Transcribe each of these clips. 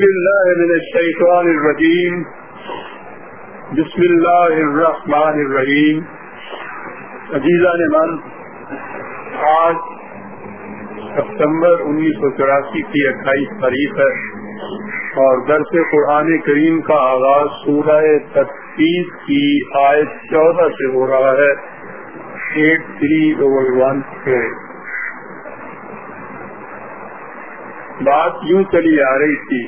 بالله من الشيطان الرجيم. بسم الله الرحمن الرحیم عزیزان من، آج ستمبر انیس سو چوراسی کی اٹھائیس تاریخ ہے اور درس قرآن کریم کا آغاز سورہ تفتیس کی آیت چودہ سے ہو رہا ہے. ایٹ تھری اوور ون سے بات یوں چلی آ رہی تھی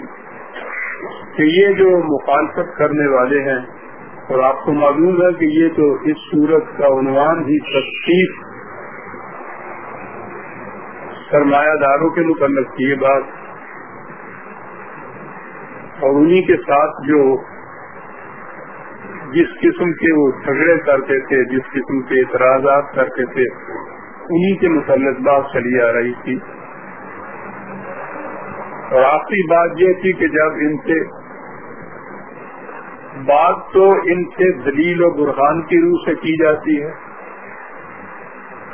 کہ یہ جو مخالفت کرنے والے ہیں، اور آپ کو معلوم ہے کہ یہ تو اس صورت کا عنوان ہی تفتیش سرمایہ داروں کے متعلق کی یہ بات اور انہی کے ساتھ جو جس قسم کے وہ جھگڑے کرتے تھے، جس قسم کے اعتراضات کرتے تھے، انہی کے متعلق بات چلی آ رہی تھی۔ اور آخری بات یہ تھی کہ جب ان سے بات تو ان سے دلیل و برہان کی روح سے کی جاتی ہے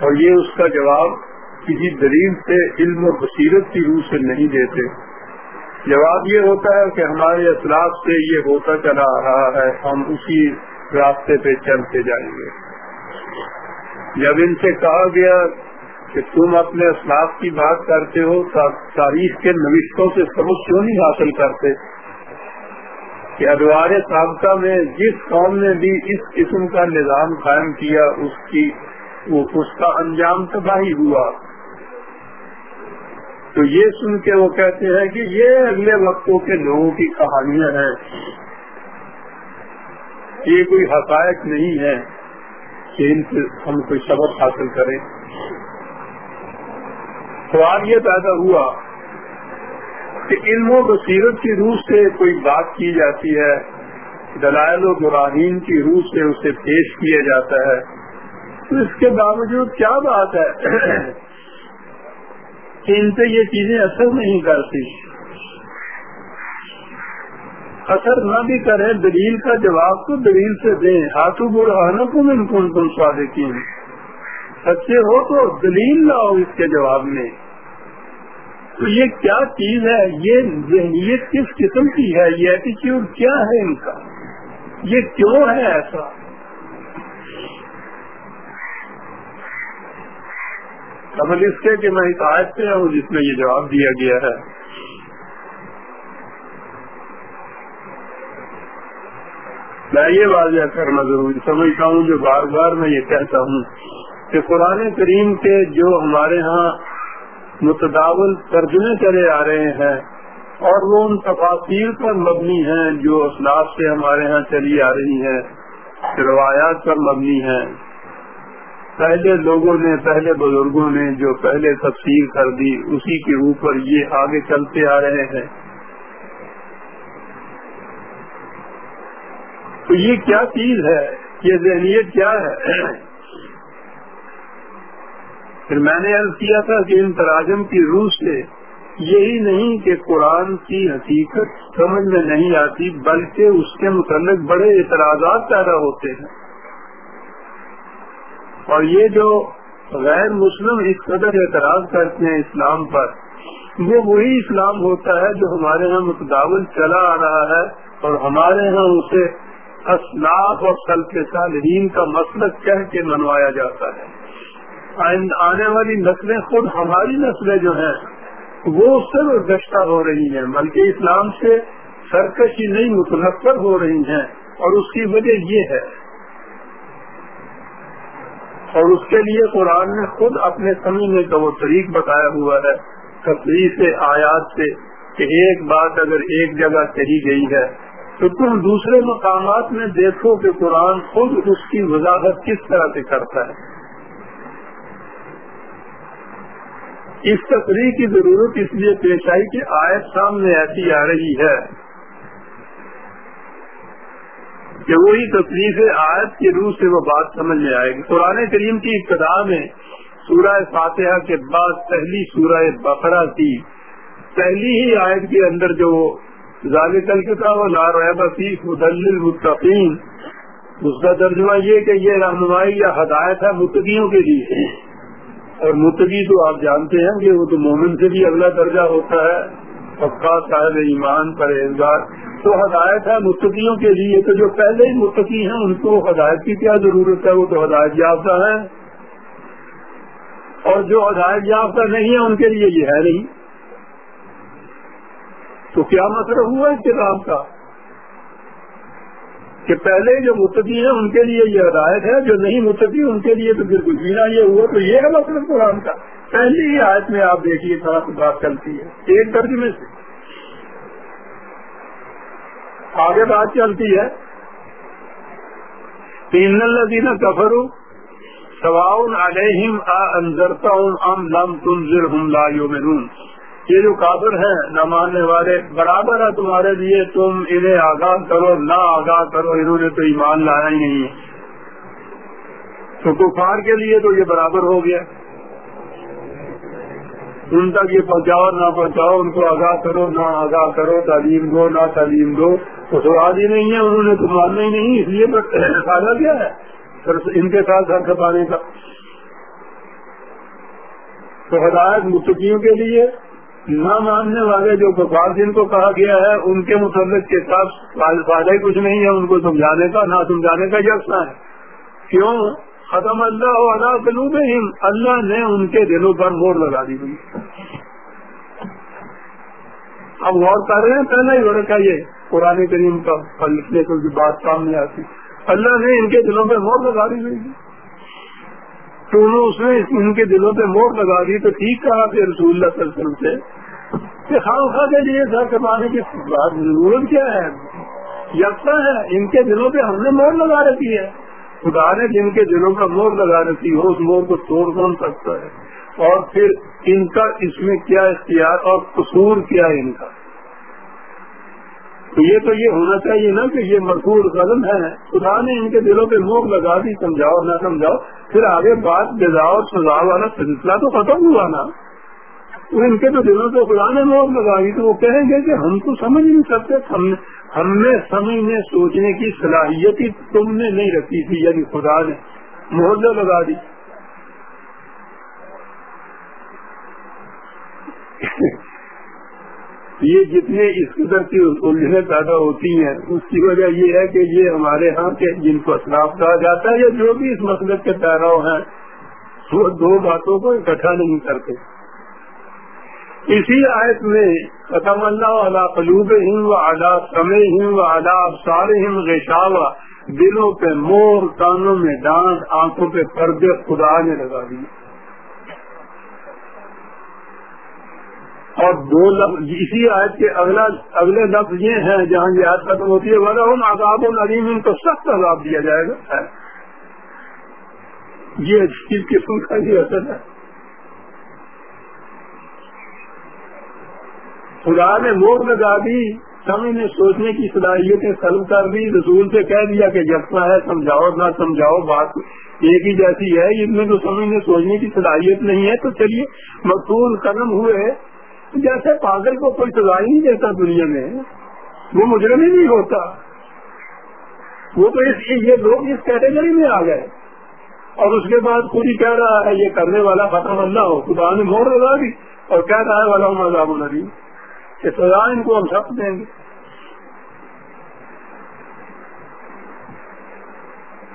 اور یہ اس کا جواب کسی دلیل سے علم و بصیرت کی روح سے نہیں دیتے۔ جواب یہ ہوتا ہے کہ ہمارے اطلاف سے یہ ہوتا چلا آ رہا ہے، ہم اسی راستے پہ چلتے جائیں گے۔ جب ان سے کہا گیا کہ تم اپنے اسلاف کی بات کرتے ہو، تاریخ کے نوشتوں سے سبق کیوں نہیں حاصل کرتے؟ کہ ادوار سابقہ میں جس قوم نے بھی اس قسم کا نظام قائم کیا، اس کی اس کا انجام تباہی ہوا۔ تو یہ سن کے وہ کہتے ہیں کہ یہ اگلے وقتوں کے لوگوں کی کہانیاں ہیں۔ یہ کوئی حقائق نہیں ہے کہ ان سے ہم کوئی سبق حاصل کریں۔ سوال یہ پیدا ہوا کہ علم و بصیرت کی روح سے کوئی بات کی جاتی ہے، دلائل و براہین کی روح سے اسے پیش کیا جاتا ہے۔ تو اس کے باوجود کیا بات ہے کہ ان سے یہ چیزیں اثر نہیں کرتی۔ اثر نہ بھی کرے دلیل کا جواب تو دلیل سے دیں۔ ہاتھوں برہانوں کو میں کون کون سوادے سچے ہو تو دلیل لاؤ اس کے جواب میں۔ تو یہ کیا چیز ہے؟ یہ ذہنیت کس قسم کی ہے؟ یہ ایٹیچیوڈ کیا ہے ان کا؟ یہ کیوں ہے ایسا؟ قبل اس کے کہ میں حکایت سے ہوں جس میں یہ جواب دیا گیا ہے۔ میں یہ واضح کرنا ضروری سمجھتا ہوں جو بار بار میں یہ کہتا ہوں کہ قرآن کریم کے جو ہمارے ہاں متداول ترجمے چلے آ رہے ہیں اور وہ ان تفاصیر پر مبنی ہیں جو اسلاف سے ہمارے ہاں چلی آ رہی ہیں، روایات پر مبنی ہیں۔ پہلے لوگوں نے، پہلے بزرگوں نے جو پہلے تفصیل کر دی، اسی کے اوپر یہ آگے چلتے آ رہے ہیں۔ تو یہ کیا چیز ہے؟ یہ ذہنیت کیا ہے؟ پھر میں نے عرض کیا تھا کہ ان تراجم کی روح سے یہی نہیں کہ قرآن کی حقیقت سمجھ میں نہیں آتی، بلکہ اس کے متعلق بڑے اعتراضات پیدا ہوتے ہیں۔ اور یہ جو غیر مسلم اس قدر اعتراض کرتے ہیں اسلام پر، وہ وہی اسلام ہوتا ہے جو ہمارے ہاں متداول چلا آ رہا ہے اور ہمارے ہاں اسے اسلاف اور سلف صالحین کا مسلک کہہ کے منوایا جاتا ہے۔ آنے والی نسلیں خود ہماری نسلیں جو ہیں، وہ اس سے گشتہ ہو رہی ہیں، بلکہ اسلام سے سرکشی نہیں، متنفر ہو رہی ہیں، اور اس کی وجہ یہ ہے۔ اور اس کے لیے قرآن نے خود اپنے سمجھنے کا وہ طریق بتایا ہوا ہے، تفریح سے، آیات سے، کہ ایک بات اگر ایک جگہ کہی گئی ہے، تو تم دوسرے مقامات میں دیکھو کہ قرآن خود اس کی وضاحت کس طرح سے کرتا ہے۔ اس تفریح کی ضرورت اس لیے پیش آئی کہ آیت سامنے ایسی آ رہی ہے کہ وہی تفریح سے آیت کی روح سے وہ بات سمجھ میں آئے گی۔ قرآن کریم کی ابتدا میں سورہ فاتحہ کے بعد پہلی سورہ بقرہ کی پہلی ہی آیت کے اندر جو ذالک اس کا ترجمہ یہ کہ یہ رہنمائی یا ہدایت ہے متقیوں کے لیے۔ اور متقی تو آپ جانتے ہیں کہ وہ تو مومن سے بھی اگلا درجہ ہوتا ہے۔ پکا صاحب ایمان پرہیزگار۔ تو ہدایت ہے متقیوں کے لیے تو جو پہلے ہی متقی ہیں ان کو ہدایت کی کیا ضرورت ہے؟ وہ تو ہدایت یافتہ ہے اور جو ہدایت یافتہ نہیں ہے ان کے لیے یہ ہے نہیں۔ تو کیا مطلب ہوا اس کتاب کا؟ کہ پہلے جو متقی ہیں ان کے لیے یہ ہدایت ہے، جو نہیں متقی ان کے لیے تو پھر کچھ بھی نہ یہ ہوا، تو یہ ہے مطلب قرآن کا۔ پہلی ہی آیت میں آپ دیکھیے تھوڑا سا بات چلتی ہے۔ ایک ترجمے سے۔ آگے بات چلتی ہے۔ تین الدین کفر سواؤن علیہم انضرتا ام لم تنظر ہم لا یومنون یہ جو کافر ہیں نہ ماننے والے، برابر ہے تمہارے لیے، تم انہیں آگاہ کرو، نہ آگاہ کرو، انہوں نے تو ایمان لایا ہی نہیں ہے۔ تو کفار کے لیے تو یہ برابر ہو گیا۔ ان تک یہ پہنچاؤ، نہ پہنچاؤ، ان کو آگاہ کرو، نہ آگاہ کرو، تعلیم دو، نہ تعلیم دو۔ تو سواد ہی نہیں ہے، انہوں نے تو ماننا ہی نہیں، اس لیے فائدہ کیا ہے۔ ان کے ساتھ سر کھپانے کا۔ تو ہدایت متقیوں کے لیے نہ ماننے والے جو کفار جن کو کہا گیا ہے، ان کے متعلق کے ساتھ فائدہ ہی کچھ نہیں ہے، ان کو سمجھانے کا، نہ سمجھانے کا یکساں ہے۔ کیوں؟ ختم اللہ اللہ قلوب اللہ نے ان کے دلوں پر مور لگا دی۔ ہوئی اب غور کر رہے ہیں پہلے ہی رکھا یہ قرآن کریم کا لکھنے کو بات سامنے آتی۔ اللہ نے ان کے دلوں پہ مور لگا دی۔ ہوئی تو انہوں اس نے ان کے دلوں پہ مور لگا دی تو ٹھیک کہا کہ رسول اللہ صلی اللہ علیہ وسلم سے کہ خام خواہ کے لیے سر کمانے کی ضرورت کیا ہے؟ یکساں ہے، ان کے دلوں پہ ہم نے مور لگا رکھی ہے۔ خدا نے جن کے دلوں کا مور لگا رکھی ہو، اس مور کو توڑ کون سکتا ہے؟ اور پھر ان کا اس میں کیا اختیار اور قصور کیا ان کا؟ تو یہ تو یہ ہونا چاہیے نا کہ یہ مشہور قدم ہے۔ خدا نے ان کے دلوں پہ موک لگا دی، سمجھاؤ، نہ سمجھاؤ۔ پھر آگے بات جزاؤ سزا والا سلسلہ تو ختم ہوا نا۔ ان کے تو دلوں پہ خدا نے موک لگا دی، تو وہ کہیں گے کہ ہم تو سمجھ نہیں سکتے۔ ہم نے سمجھنے سوچنے کی صلاحیت ہی تم نے نہیں رکھی تھی یعنی خدا نے محلہ لگا دی۔ یہ جتنے اس قدر کی الجھنیں پیدا ہوتی ہیں، اس کی وجہ یہ ہے کہ یہ ہمارے ہاں کے جن کو اسلاف کہا جاتا ہے یا جو بھی اس مسلک کے پیراؤ ہیں، وہ دو باتوں کو اکٹھا نہیں کرتے۔ اسی آیت میں ختم اللہ علیہ قلوب ہند و اعلیٰ سمے ہند و اعلیٰ سارے ہند دلوں پہ مور، کانوں میں ڈانٹ آنکھوں پہ پردے خدا نے لگا دیے۔ اور دو لفظ اسی آیت کے اگلا اگلے لفظ یہ ہیں، جہاں یہ آیت ختم ہوتی ہے ورہ آزاد و نریم ان کو سخت عذاب دیا جائے گا۔ یہ چیز قسم کا یہ اثر ہے۔ خدا نے مور لگا دی سمجھنے سوچنے کی صلاحیتیں سلب کر دی، رسول سے کہہ دیا کہ جگتا ہے، سمجھاؤ، نہ سمجھاؤ، بات ایک ہی جیسی ہے۔ ان میں تو سمجھنے سوچنے کی صلاحیت نہیں ہے، تو چلیے مقصول قدم ہوئے۔ جیسے پاگل کو کوئی سزا ہی نہیں دیتا دنیا میں، وہ مجرم ہی نہیں ہوتا۔ وہ تو اس یہ لوگ اس کیٹیگری میں آ گئے۔ اور اس کے بعد خود ہی کہہ رہا ہے، یہ کرنے والا ختم اللہ ہو، خدا نے مور لگا دی۔ اور کہہ رہا ہے والا مذہب الریم کہ سزا ان کو ہم سب دیں گے۔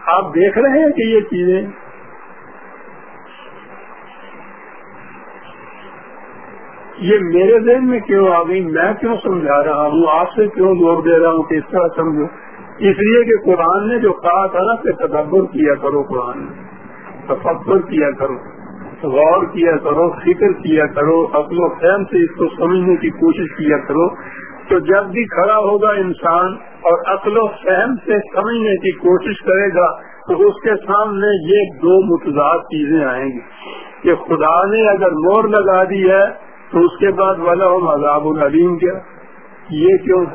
آپ دیکھ رہے ہیں کہ یہ چیزیں یہ میرے ذہن میں کیوں آ گئی؟ میں کیوں سمجھا رہا ہوں؟ آپ سے کیوں زور دے رہا ہوں کہ اس طرح سمجھو؟ اس لیے کہ قرآن نے جو کہا تھا نا کہ تدبر کیا کرو قرآن تفکر کیا کرو، غور کیا کرو، فکر کیا کرو اپنے فہم سے اس کو سمجھنے کی کوشش کیا کرو، تو جب بھی کھڑا ہوگا انسان اور عقل و فہم سے سمجھنے کی کوشش کرے گا، تو اس کے سامنے یہ دو متضاد چیزیں آئیں گی کہ خدا نے اگر مور لگا دی ہے تو اس کے بعد والا ہو عذاب العلیم کیا؟ یہ کیوں؟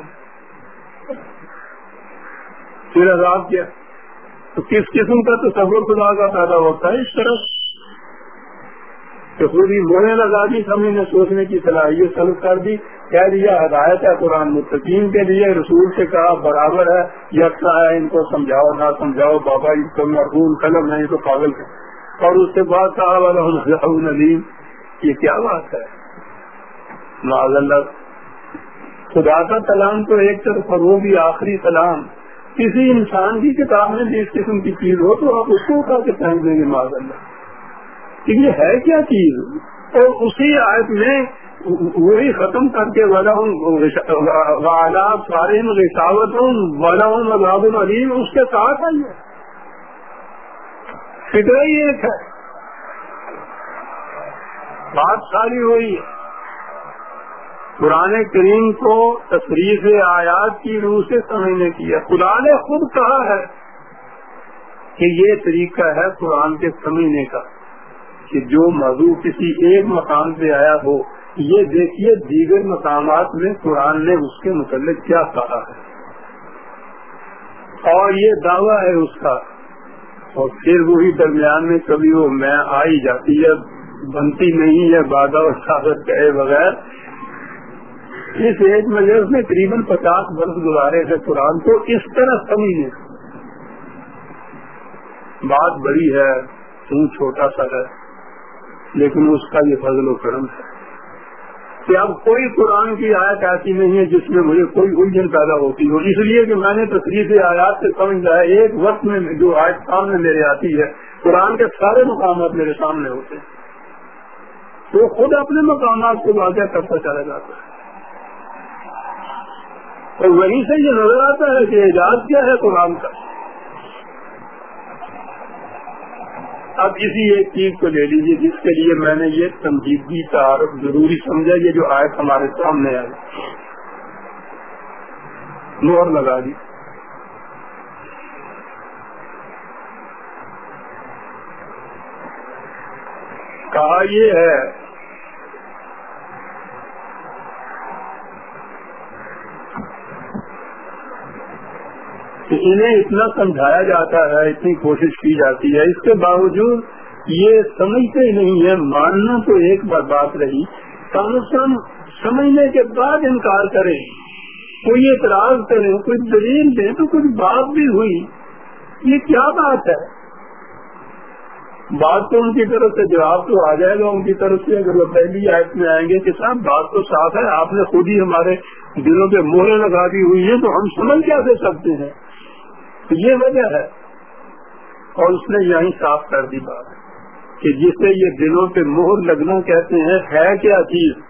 پھر عذاب کیا؟ تو کس قسم کا تصور خدا کا پیدا ہوتا ہے؟ اس طرح۔ کہ پوری مونے لگا دی سمجھنے سوچنے کی صلاحیت سلب کر دی۔ کہہ دیا، ہدایت ہے قرآن متقین کے لیے، رسول سے کہا، برابر ہے۔ یکساں اچھا ہے، ان کو سمجھاؤ، نہ سمجھاؤ، بابا، ان کو مرحوم قلم ہے تو پاگل۔ ہے اور اس کے بعد کہا، والا نلیم یہ کیا بات ہے؟ اللہ۔ خدا کا کلام تو ایک طرف اور وہ بھی آخری کلام۔ کسی انسان کی کتاب میں بھی اس قسم کی چیز ہو تو آپ اس کو اٹھا کے پھینک دیں گے معذ اللہ۔ کہ یہ ہے کیا چیز؟ اور اسی آیت میں وہی ختم کر کے والا سارے رساوت ہوں والا ہوں اس کے ساتھ آئیے فکر ہی ایک ہے۔ بات ساری ہوئی۔ ہے قرآن کریم کو تصریف آیات کی روح سے سمجھنے کی ہے۔ خدا نے خود کہا ہے کہ یہ طریقہ ہے قرآن کے سمجھنے کا کہ جو موضوع کسی ایک مقام پہ آیا ہو، یہ دیکھیے دیگر مقامات میں قرآن نے اس کے متعلق کیا کہا ہے۔ اور یہ دعویٰ ہے اس کا۔ اور پھر وہی درمیان میں کبھی وہ میں آئی جاتی ہے، بنتی نہیں ہے، بادہ اور ساغت کہے بغیر اس ایج میں اس نے قریباً پچاس برس گزارے تھے قرآن کو، اس طرح سمجھے بات بڑی ہے تم چھوٹا سا ہے، لیکن اس کا یہ فضل و کرم ہے۔ کہ اب کوئی قرآن کی آیت ایسی نہیں ہے جس میں مجھے کوئی الجھن پیدا ہوتی ہو۔ اس لیے کہ میں نے تصریف آیات سے سمجھ لیا ایک وقت میں جو آیت سامنے میرے آتی ہے، قرآن کے سارے مقامات میرے سامنے ہوتے ہیں۔ تو خود اپنے مقامات کو واضح کرتا چلا جاتا ہے۔ اور وہیں سے یہ نظر آتا ہے کہ اعجاز کیا ہے قرآن کا۔ اب اسی ایک چیز کو لے لیجیے جس کے لیے میں نے یہ سنجیدگی تعارف ضروری سمجھا، یہ جو آئے ہمارے سامنے آئے مور لگا دی۔ کہا یہ ہے کہ انہیں اتنا سمجھایا جاتا ہے، اتنی کوشش کی جاتی ہے۔ اس کے باوجود یہ سمجھتے ہی نہیں ہے ماننا تو ایک بار بات رہی۔ کم از کم سمجھنے کے بعد انکار کریں کوئی اعتراض کریں کوئی دلیل دیں تو کچھ بات بھی ہوئی۔ یہ کیا بات ہے؟ بات تو ان کی طرف سے، جواب تو آ جائے گا ان کی طرف سے۔ اگر وہ پہلی آیت میں آئیں گے کہ صاحب، بات تو صاف ہے، آپ نے خود ہی ہمارے دلوں پہ مہریں لگا دی ہوئی ہیں، تو ہم سمجھ کیا دے سکتے ہیں؟ یہ وجہ ہے۔ اور اس نے یہیں صاف کر دی بات کہ جسے یہ دلوں پہ مہر لگنا کہتے ہیں، ہے کیا چیز؟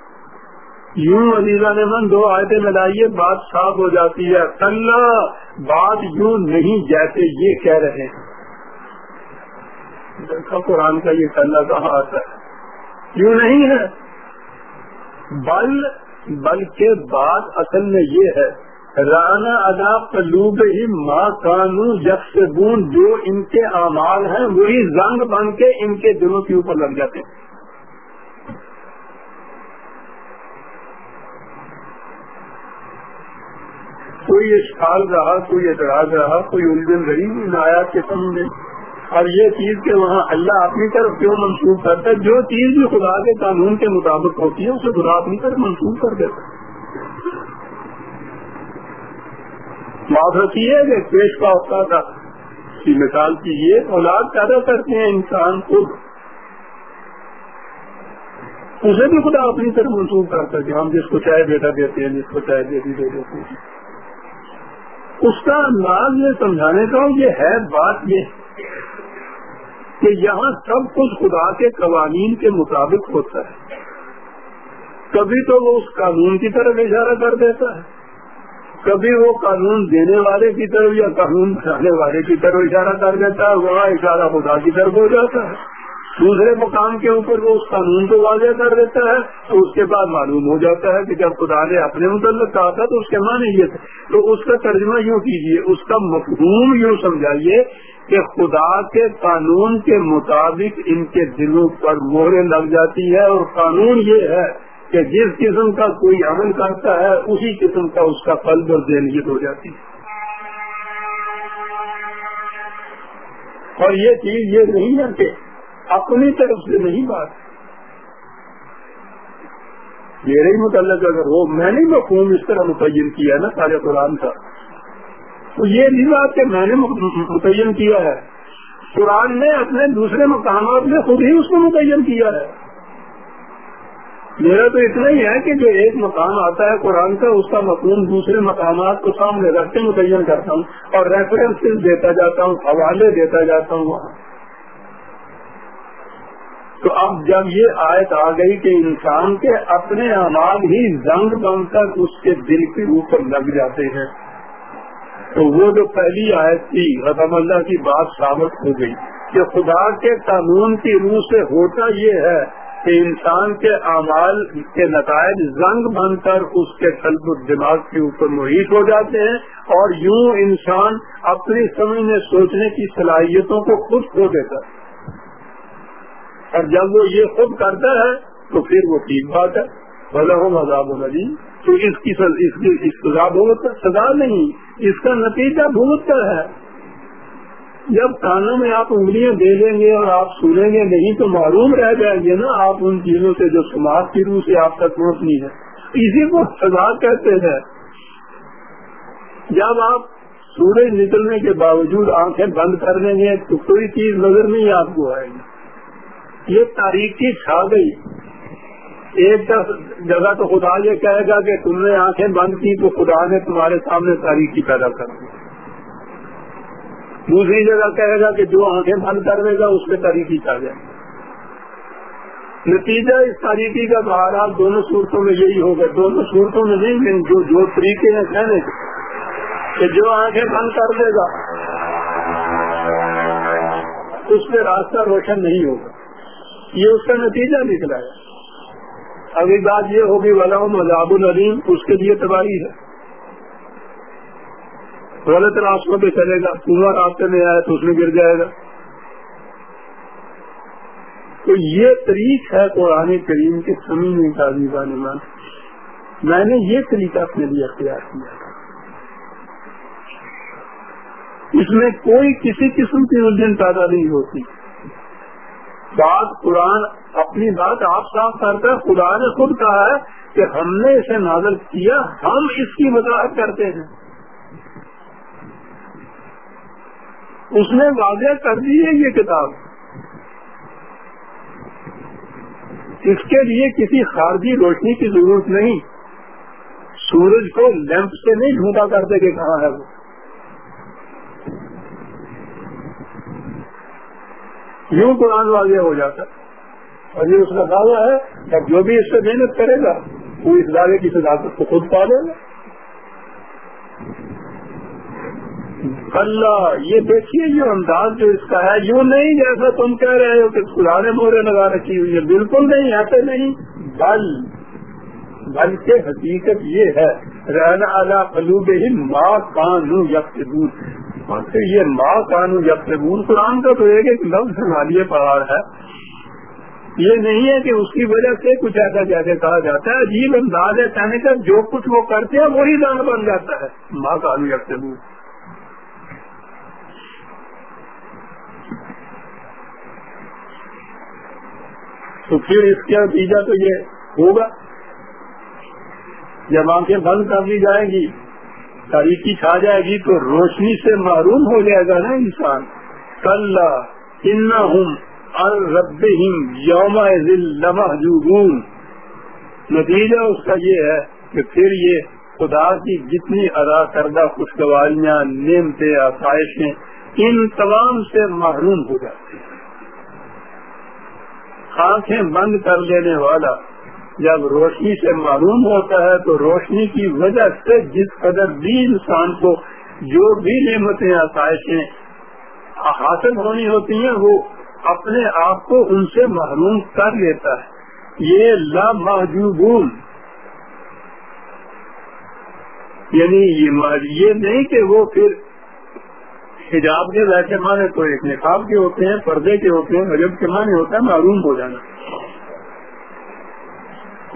یوں عزیزہ نے من دو آیتیں ملائیے بات صاف ہو جاتی ہے۔ اللہ بات یوں نہیں جیسے یہ کہہ رہے ہیں۔ قرآن کا یہ کلّہ کہاں آتا ہے؟ یوں نہیں ہے۔ بل، بلکہ بات اصل میں یہ ہے رانا ادا قلوب ہی ماں کانو یکسبون، جو ان کے اعمال ہیں، وہی زنگ بن کے ان کے دلوں کے اوپر لگ جاتے ہیں۔ کوئی اشکال رہا، کوئی اعتراض رہا، کوئی الجھن رہی ان آیات کے سمجھ اور یہ چیز کہ وہاں اللہ اپنی طرف کیوں منسوخ کرتا ہے؟ جو چیز بھی خدا کے قانون کے مطابق ہوتی ہے، اسے خدا اپنی طرف منسوخ کر دیتا ہے۔ معاف رکھیے کہ پیش کا ہوتا تھا۔ کی مثال کیجیے اولاد پیدا کرتے ہیں انسان خود اسے بھی خدا اپنی طرف منسوخ کرتا ہے کہ ہم جس کو چاہے بیٹا دیتے ہیں، جس کو چاہے بیٹی دے دیتے ہیں۔ اس کا انداز یہ سمجھانے کا یہ ہے بات یہ کہ یہاں سب کچھ خدا کے قوانین کے مطابق ہوتا ہے۔ کبھی تو وہ اس قانون کی طرف اشارہ کر دیتا ہے۔ کبھی وہ قانون دینے والے کی طرف یا قانون بنانے والے کی طرف اشارہ کر دیتا ہے، وہاں اشارہ خدا کی طرف ہو جاتا ہے۔ دوسرے مقام کے اوپر وہ اس قانون کو واضح کر دیتا ہے، تو اس کے بعد معلوم ہو جاتا ہے کہ جب خدا نے اپنے متعلق کہا تھا تو اس کے معنی یہ تھے۔ تو اس کا ترجمہ یوں کیجیے اس کا مفہوم یوں سمجھائیے کہ خدا کے قانون کے مطابق ان کے دلوں پر مہریں لگ جاتی ہے اور قانون یہ ہے کہ جس قسم کا کوئی عمل کرتا ہے، اسی قسم کا اس کا پل اور ذہنیت ہو جاتی ہے۔ اور یہ چیز یہ نہیں ہے کہ اپنی طرف سے نہیں بات۔ میرے ہی متعلق اگر ہو، میں نے مفہوم اس طرح متعین کیا نا سارے قرآن کا۔ تو یہ نہیں بات کہ میں نے متعین کیا ہے۔ قرآن نے اپنے دوسرے مقامات میں خود ہی اس کو متعین کیا ہے۔ میرا تو اتنا ہی ہے کہ جو ایک مقام آتا ہے قرآن کا، اس کا مقوم دوسرے مقامات کو سامنے رکھتے متعین کرتا ہوں اور ریفرنس دیتا جاتا ہوں، حوالے دیتا جاتا ہوں تو اب جب یہ آیت آ گئی کہ انسان کے اپنے اعمال ہی زنگ بن کر اس کے دل کے اوپر لگ جاتے ہیں، تو وہ جو پہلی آیت تھی، رحم اللہ کی بات ثابت ہو گئی کہ خدا کے قانون کی روح سے ہوتا یہ ہے کہ انسان کے اعمال کے نتائج زنگ بن کر اس کے قلب دماغ کے اوپر محیط ہو جاتے ہیں اور یوں انسان اپنی سمجھنے سوچنے کی صلاحیتوں کو خود کھو دیتا ہے۔ اور جب وہ یہ خود کرتا ہے تو پھر وہ ٹھیک بات ہے۔ بھلا ہو مذہب نبی تو اس کی سزا بھگت سزا نہیں، اس کا نتیجہ بھگت ہے۔ جب کانوں میں آپ انگلیاں دے دیں گے اور آپ سنیں گے، نہیں تو معلوم رہ جائیں گے نا آپ ان چیزوں سے جو سماج کی روح سے آپ تک پہنچنی ہے۔ اسی کو سزا کہتے ہیں۔ جب آپ سورج نکلنے کے باوجود آنکھیں بند کر دیں گے تو کوئی چیز نظر نہیں آپ کو آئے گی۔ یہ تاریخی چھا گئی۔ ایک جگہ تو خدا یہ کہے گا کہ تم نے آنکھیں بند کی تو خدا نے تمہارے سامنے تاریخی پیدا کر دی۔ دوسری جگہ کہے گا کہ جو آنکھیں بند کر دے گا، اس میں تاریخی آ جائے نتیجہ اس تاریخی کا بہرحال دونوں صورتوں میں یہی ہوگا دونوں صورتوں میں نہیں جو جو طریقے ہیں کہنے کے، کہ جو آنکھیں بند کر دے گا، اس میں راستہ روشن نہیں ہوگا۔ یہ اس کا نتیجہ نکلا ہے۔ ابھی بات یہ ہوگی والا مذہب العلیم اس کے لیے تباہی ہے۔ غلط راستوں پہ چلے گا، کنواں راستے میں آئے تو اس میں گر جائے گا۔ تو یہ طریق ہے قرآن کریم کے سمجھنے کا نمان میں نے یہ طریقہ اپنے لیے اختیار کیا۔ تھا اس میں کوئی کسی قسم کی الجھن پیدا نہیں ہوتی۔ بات قرآن، اپنی بات آپ صاف کرتا ہے، خدا نے خود کہا ہے کہ ہم نے اسے نازل کیا، ہم اس کی وضاحت کرتے ہیں۔ اس نے واضح کر دی ہے یہ کتاب۔ اس کے لیے کسی خارجی روشنی کی ضرورت نہیں۔ سورج کو لیمپ سے نہیں ڈھونڈا کرتے کہ کہاں ہے وہ۔ یوں قرآن واضح ہو جاتا اور یہ اس کا دعویٰ ہے کہ جو بھی اس سے محنت کرے گا، وہ اس دعوے کی صداقت کو خود پا لے گا۔ اللہ، یہ دیکھیے یہ انداز جو اس کا ہے، یوں نہیں جیسا تم کہہ رہے ہو کہ خدا نے مورے لگا رکھی ہوئی ہے، بالکل نہیں ایسے نہیں۔ بل بلکہ حقیقت یہ ہے رہنا اعلیٰ قلوب ہی ماں کانو یک دور یہ ماں کانو یک قرآن کا تو ایک ایک لفظ مالیے پہاڑ ہے۔ یہ نہیں ہے کہ اس کی وجہ سے کچھ ایسا جیسے کہا جاتا ہے، عجیب انداز ہے کہنے کا جو کچھ وہ کرتے ہیں، وہی دان بن جاتا ہے۔ ماں کانو یک دور تو پھر اس کا نتیجہ تو یہ ہوگا۔ جب آنکھیں بند کر دی جائیں گی، تاریخی چھا جائے گی تو روشنی سے معروم ہو جائے گا نا انسان۔ کل ہوں رب یوم محجوبون نتیجہ اس کا یہ ہے کہ پھر یہ خدا کی جتنی ادا کردہ خوشگواریاں، نعمتیں، آسائشیں ان تمام سے محروم ہو جاتی ہیں۔ آنکھیں بند کر لینے والا جب روشنی سے معلوم ہوتا ہے تو روشنی کی وجہ سے جس قدر بھی انسان کو جو بھی نعمتیں آسائشیں حاصل ہونی ہوتی ہیں، وہ اپنے آپ کو ان سے محروم کر لیتا ہے۔ یہ لامحجوبون۔ یعنی یہ نہیں کہ وہ پھر حجاب کے ویسے معنی تو ایک نقاب کے ہوتے ہیں، پردے کے ہوتے ہیں حجب کے معنی ہوتا ہے معروم ہو جانا۔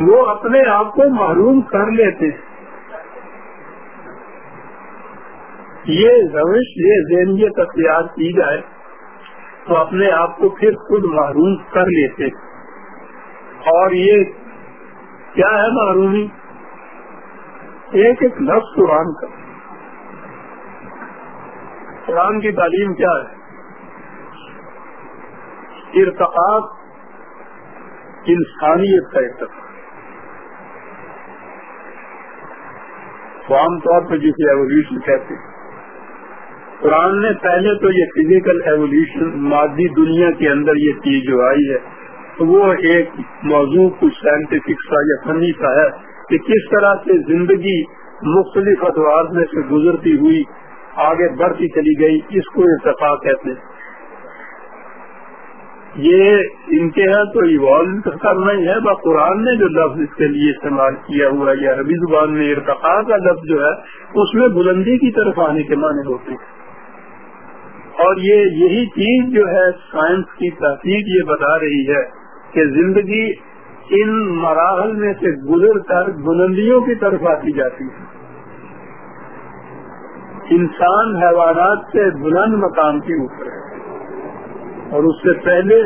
وہ اپنے آپ کو معروم کر لیتے ہیں۔ یہ روش، یہ ذہنیت اختیار کی جائے تو اپنے آپ کو پھر خود معروم کر لیتے اور یہ کیا ہے معرومی؟ ایک ایک لفظ قرآن کا۔ اسلام کی تعلیم کیا ہے؟ ارتقاب انسانیت کا ارتقا تو عام طور پر جسے ایولیوشن کہتے ہیں۔ قرآن نے پہلے تو یہ فزیکل ایولیوشن مادی دنیا کے اندر یہ چیز جو آئی ہے، تو وہ ایک موضوع کچھ سائنٹیفک سا یا فنی سا ہے کہ کس طرح سے زندگی مختلف ادوار میں سے گزرتی ہوئی آگے بڑھتی چلی گئی، اس کو ارتفا کہتے ہیں۔ یہ ان کے یہاں تو ایوالو کرنا ہی ہے قرآن نے جو لفظ اس کے لیے استعمال کیا ہوا، یا عربی زبان میں ارتقا کا لفظ جو ہے، اس میں بلندی کی طرف آنے کے معنی ہوتے ہیں۔ اور یہ یہی چیز جو ہے، سائنس کی تحقیق یہ بتا رہی ہے کہ زندگی ان مراحل میں سے گزر کر بلندیوں کی طرف آتی جاتی ہے۔ انسان حیوانات سے بلند مقام کے اوپر ہے۔ اور اس سے پہلے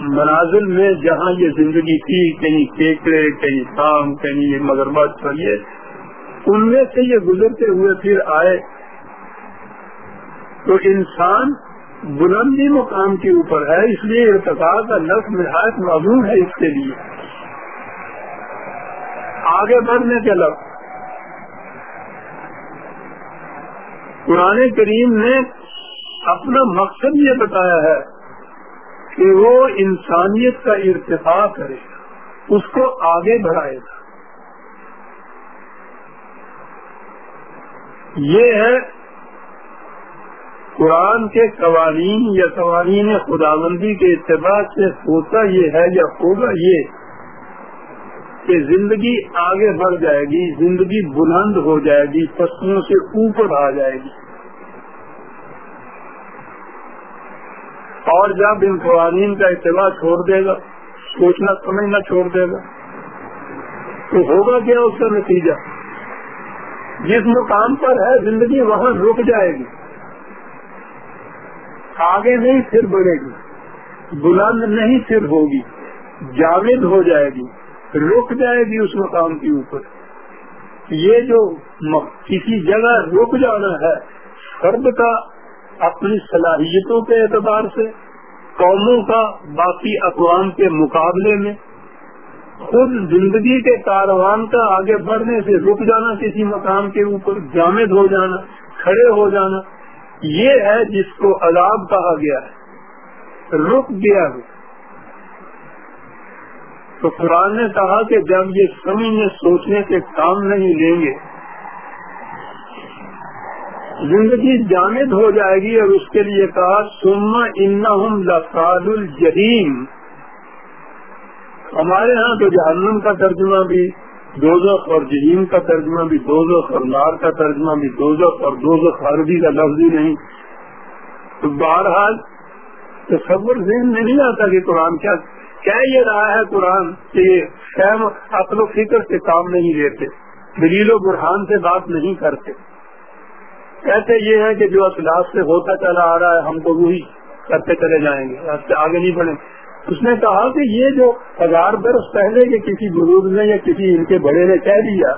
مناظر میں جہاں یہ زندگی تھی، کہیں کیکڑے، کہیں کام کہیں مگرمچ یہ، ان میں سے یہ گزرتے ہوئے پھر آئے۔ تو انسان بلندی مقام کے اوپر ہے، اس لیے ارتقا کا لفظ نہایت معلوم ہے اس کے لیے۔ آگے بڑھنے کے لفظ قرآن کریم نے اپنا مقصد یہ بتایا ہے کہ وہ انسانیت کا ارتقا کرے گا اس کو آگے بڑھائے۔ گا یہ ہے قرآن کے قوانین یا قوانین خداوندی کے اتباع سے ہوتا یہ ہے یا ہوگا یہ۔ کہ زندگی آگے بڑھ جائے گی، زندگی بلند ہو جائے گی پسندوں سے اوپر آ جائے گی۔ اور جب ان قوانین کا اتباع چھوڑ دے گا، سوچنا، سمجھنا چھوڑ دے گا، تو ہوگا کیا اس کا نتیجہ؟ جس مقام پر ہے، زندگی وہاں رک جائے گی۔ آگے نہیں، پھر بڑھے گی۔ بلند نہیں، پھر ہوگی۔ جاوید ہو جائے گی۔ رک جائے گی اس مقام کے اوپر۔ یہ جو کسی جگہ رک جانا ہے، فرد کا اپنی صلاحیتوں کے اعتبار سے، قوموں کا باقی اقوام کے مقابلے میں، خود زندگی کے کاروان کا آگے بڑھنے سے رک جانا، کسی مقام کے اوپر جامد ہو جانا، کھڑے ہو جانا، یہ ہے جس کو عذاب کہا گیا ہے۔ رک گیا ہے۔ تو قرآن نے کہا کہ جب یہ سمجھنے سوچنے سے کام نہیں لیں گے، زندگی جامد ہو جائے گی اور اس کے لیے کہا سما ان لفاد الجہیم ہمارے ہاں تو جہنم کا ترجمہ بھی، دوزخ اور جہیم کا ترجمہ بھی، دوزخ اور نار کا ترجمہ بھی، دوزخ اور دوزخ عربی کا لفظ ہی نہیں۔ تو بہرحال تصور ذہن میں نہیں آتا کہ قرآن کیا کہہ یہ رہا ہے قرآن کہ فہم عقل و فکر سے کام نہیں لیتے، دلیل و برہان سے بات نہیں کرتے۔ کہتے یہ ہے کہ جو اخلاق سے ہوتا چلا آ رہا ہے، ہم تو وہی کرتے چلے جائیں گے آگے نہیں بڑھیں۔ اس نے کہا کہ یہ جو ہزار برس پہلے کے کسی بزرگ نے یا کسی ان کے بڑے نے کہہ دیا،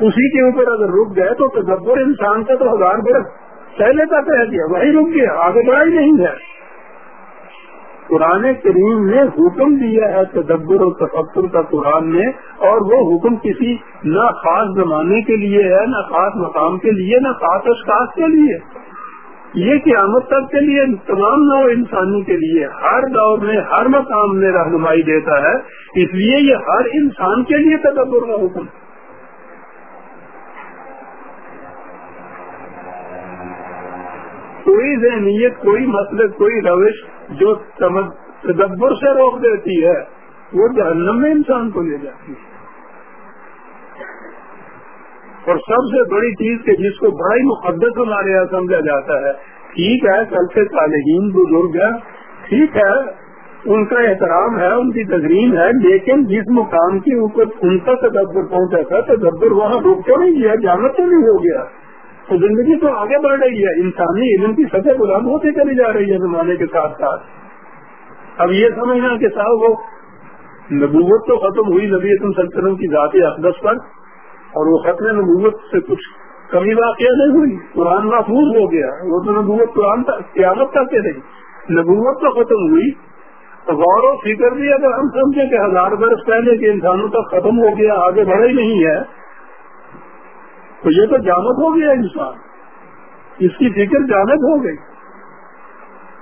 اسی کے اوپر اگر رک گئے تو تدبر انسان کا تو ہزار برس پہلے کا کہہ دیا، وہی رک گیا، آگے بڑھا ہی نہیں ہے۔ قرآن کریم نے حکم دیا ہے، تدبر اور تفکر کا قرآن نے، اور وہ حکم کسی نہ خاص زمانے کے لیے ہے، نہ خاص مقام کے لیے، نہ خاص اشخاص کے لیے۔ یہ قیامت تک کے لیے تمام نو انسانی کے لیے ہر دور میں، ہر مقام میں رہنمائی دیتا ہے۔ اس لیے یہ ہر انسان کے لیے تدبر کا حکم۔ کوئی ذہنیت، کوئی مسلک، کوئی روش جو تدبر سے روک دیتی ہے، وہ جہنم میں انسان کو لے جاتی ہے۔ اور سب سے بڑی چیز کہ جس کو بڑا ہی مقدس ہمارے یہاں سمجھا جاتا ہے، ٹھیک ہے، کل سے صالحین بزرگ ہے ٹھیک ہے، ان کا احترام ہے، ان کی تقریم ہے، لیکن جس مقام کے اوپر ان کا تدبر پہنچا تھا، تدبر وہاں رک تو نہیں گیا جانت تو نہیں ہو گیا۔ تو زندگی تو آگے بڑھ رہی ہے، انسانی علم کی سطح غلام ہوتی چلی جا رہی ہے زمانے کے ساتھ ساتھ۔ اب یہ سمجھنا کہ صاحب وہ نبوت تو ختم ہوئی، نبی سلطنت کی ذاتی اقدس پر، اور وہ ختم نبوت سے کچھ کمی واقعہ نہیں ہوئی، قرآن محفوظ ہو گیا۔ وہ تو نبوت قرآن قیامت تک کے نہیں۔ نبوت تو ختم ہوئی۔ غور و فکر بھی اگر ہم سمجھیں کہ ہزار برس پہلے کے انسانوں تک ختم ہو گیا، آگے بڑھا ہی نہیں ہے۔ تو یہ تو جامت ہو گیا انسان۔ اس کی فکر جامت ہو گئی۔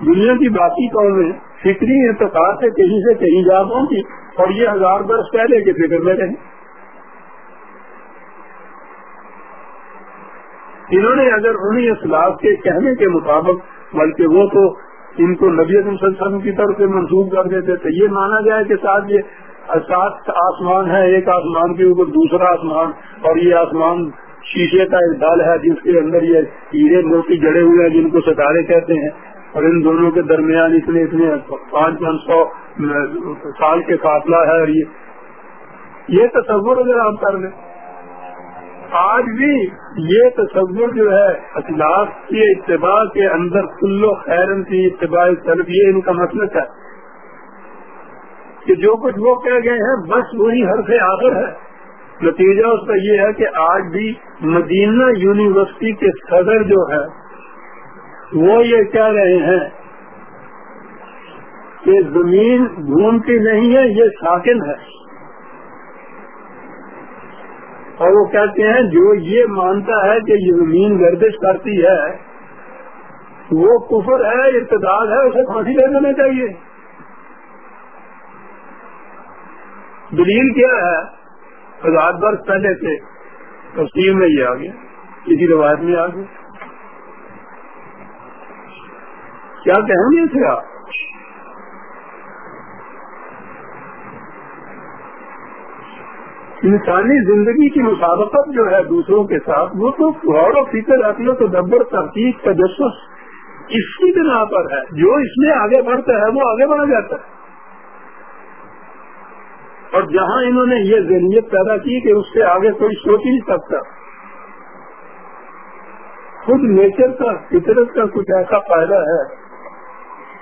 دنیا کی باقی قومیں فکری اعتقاد سے کہیں سے کہیں جا پہنچی اور یہ ہزار برس پہلے کے فکر میں رہے انہوں نے اگر انہیں اسلاف کے کہنے کے مطابق، بلکہ وہ تو ان کو نبی وسلم کی طرف سے منسوخ کر دیتے، تو یہ مانا جائے کہ ساتھ یہ سات آسمان ہے ایک آسمان کے اوپر دوسرا آسمان اور یہ آسمان شیشے کا ایک دل ہے جس کے اندر یہ ہیرے موتی جڑے ہوئے ہیں جن کو ستارے کہتے ہیں اور ان دونوں کے درمیان اتنے اتنے پانچ پانچ سو سال کے فاصلہ ہے اور یہ تصور اگر آپ کر لیں، آج بھی یہ تصور جو ہے اخلاق کے اتباع کے اندر کلو خیرن کی اتباع طلب، یہ ان کا مطلب ہے کہ جو کچھ وہ کہہ گئے ہیں، بس وہی ہر سے آخر ہے۔ نتیجہ اس کا یہ ہے کہ آج بھی مدینہ یونیورسٹی کے صدر جو ہے، وہ یہ کہہ رہے ہیں کہ زمین گھومتی نہیں ہے، یہ ساکن ہے۔ اور وہ کہتے ہیں، جو یہ مانتا ہے کہ یہ زمین گردش کرتی ہے، وہ کفر ہے ارتداد ہے، اسے پھانسی دے دینا چاہیے۔ دلیل کیا ہے ہزار برس پہلے سے تفصیل میں یہ آ گیا کسی روایت میں آ گیا کیا کہیں گے تھے آپ؟ انسانی زندگی کی مسابقت جو ہے دوسروں کے ساتھ، وہ تو غور و فکر عقل و تدبر تحقیق تجسس اس کی بنا پر ہے۔ جو اس میں آگے بڑھتا ہے، وہ آگے بڑھا جاتا ہے۔ اور جہاں انہوں نے یہ ذہنیت پیدا کی کہ اس سے آگے کوئی سوچ نہیں سکتا۔ خود نیچر کا، فطرت کا کچھ ایسا فائدہ ہے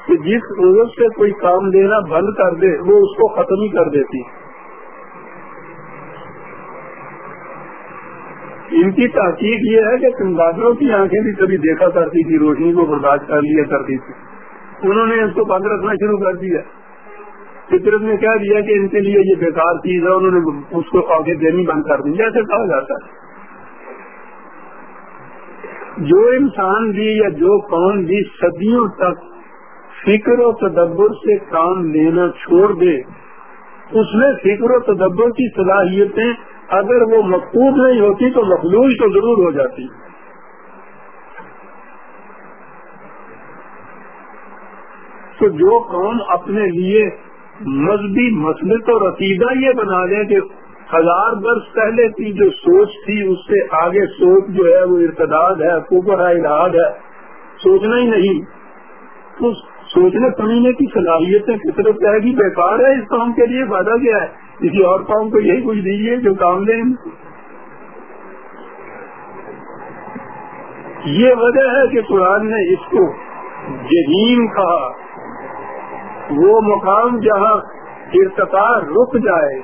کہ جس عورت سے کوئی کام لینا بند کر دے، وہ اس کو ختم ہی کر دیتی۔ ان کی تحقیق یہ ہے کہ چمگادروں کی آنکھیں بھی کبھی دیکھا کرتی تھی روشنی کو برداشت کر لیا کرتی تھی انہوں نے اس کو بند رکھنا شروع کر دیا۔ فطرت نے کہہ دیا کہ ان کے لیے یہ بیکار چیز ہے، انہوں نے اس کو آگے دینی بند کر دی جیسے کہا جاتا ہے۔ جو انسان بھی یا جو قوم بھی صدیوں تک فکر و تدبر سے کام لینا چھوڑ دے، اس میں فکر و تدبر کی صلاحیتیں اگر وہ مقبوض نہیں ہوتی تو مخلوط تو ضرور ہو جاتی۔ تو جو قوم اپنے لیے مذہبی مسلط اور عقیدہ یہ بنا دیں کہ ہزار برس پہلے کی جو سوچ تھی، اس سے آگے سوچ جو ہے وہ ارتداد ہے کوبر ہے اراد ہے۔ سوچنا ہی نہیں۔ تو سوچنے سمجھنے کی صلاحیتیں فطرت رہے گی؟ بیکار ہے۔ اس کام کے لیے فائدہ کیا ہے؟ کسی اور قوم کو یہی کچھ دیجیے جو کام لیں۔ یہ وجہ ہے کہ قرآن نے اس کو جہیم کہا۔ وہ مقام جہاں ارتقا رک جائے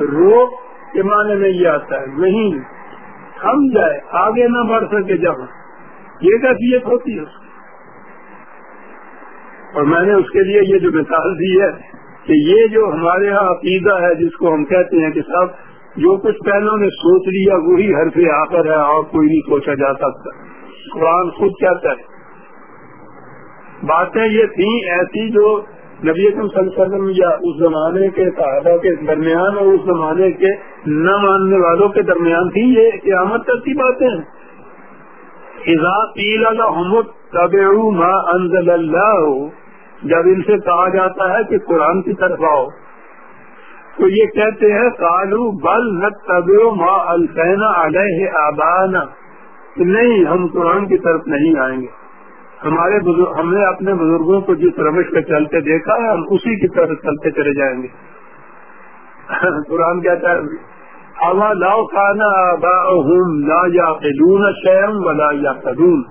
روک کے معنی میں یہ آتا ہے نہیں تھم جائے، آگے نہ بڑھ سکے جب۔ یہ کیفیت ہوتی ہے۔ اور میں نے اس کے لیے یہ جو مثال دی ہے کہ یہ جو ہمارے ہاں عقیدہ ہے، جس کو ہم کہتے ہیں کہ صاحب جو کچھ پہلوں نے سوچ لیا، وہی ہر سے آ کر ہے، اور کوئی نہیں سوچا جا سکتا۔ قرآن خود کہتا ہے۔ باتیں یہ تھیں ایسی جو نبی صلی اللہ علیہ وسلم یا اس زمانے کے صحابہ کے درمیان اور اس زمانے کے نہ ماننے والوں کے درمیان تھی یہ قیامت تک کی باتیں۔ ما انزل اللہ جب ان سے کہا جاتا ہے کہ قرآن کی طرف آؤ، تو یہ کہتے ہیں کالو بل ماں الفینا علیہ آبانا۔ نہیں، ہم قرآن کی طرف نہیں آئیں گے۔ ہمارے ہم نے اپنے بزرگوں کو جس رمش پہ چلتے دیکھا ہے ہم اسی کی طرف چلتے چلے جائیں گے۔ قرآن کہتا ہے؟ ہوا لاؤ کھانا لا یا شیم ولا یا قدون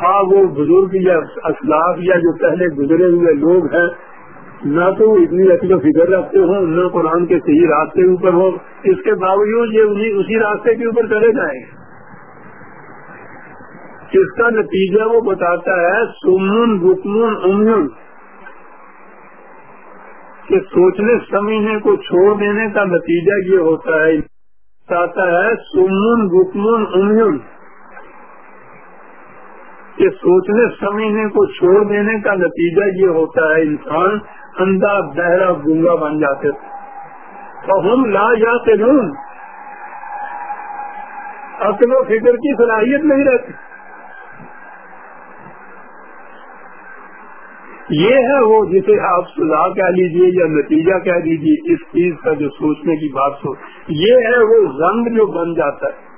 ہاں وہ بزرگ یا اسلاف یا جو پہلے گزرے ہوئے لوگ ہیں، نہ تو اتنی و فکر رکھتے ہوں، نہ قرآن کے صحیح راستے اوپر ہو اس کے باوجود یہ اسی راستے کے اوپر چلے جائیں۔ گے اس کا نتیجہ وہ بتاتا ہے سمن بکمن امن کہ سوچنے، سمجھنے کو چھوڑ دینے کا نتیجہ یہ ہوتا ہے۔ آتا ہے سمن گکمن امن کہ سوچنے، سمجھنے کو چھوڑ دینے کا نتیجہ یہ ہوتا ہے، انسان اندھا، بہرا، گنگا بن جاتے تو ہم لا جاتے نون عقل و فکر کی صلاحیت نہیں رہتی۔ یہ ہے وہ جسے آپ سزا کہہ لیجیے یا نتیجہ کہہ دیجیے اس چیز کا جو سوچنے کی بات سو یہ ہے وہ رنگ جو بن جاتا ہے۔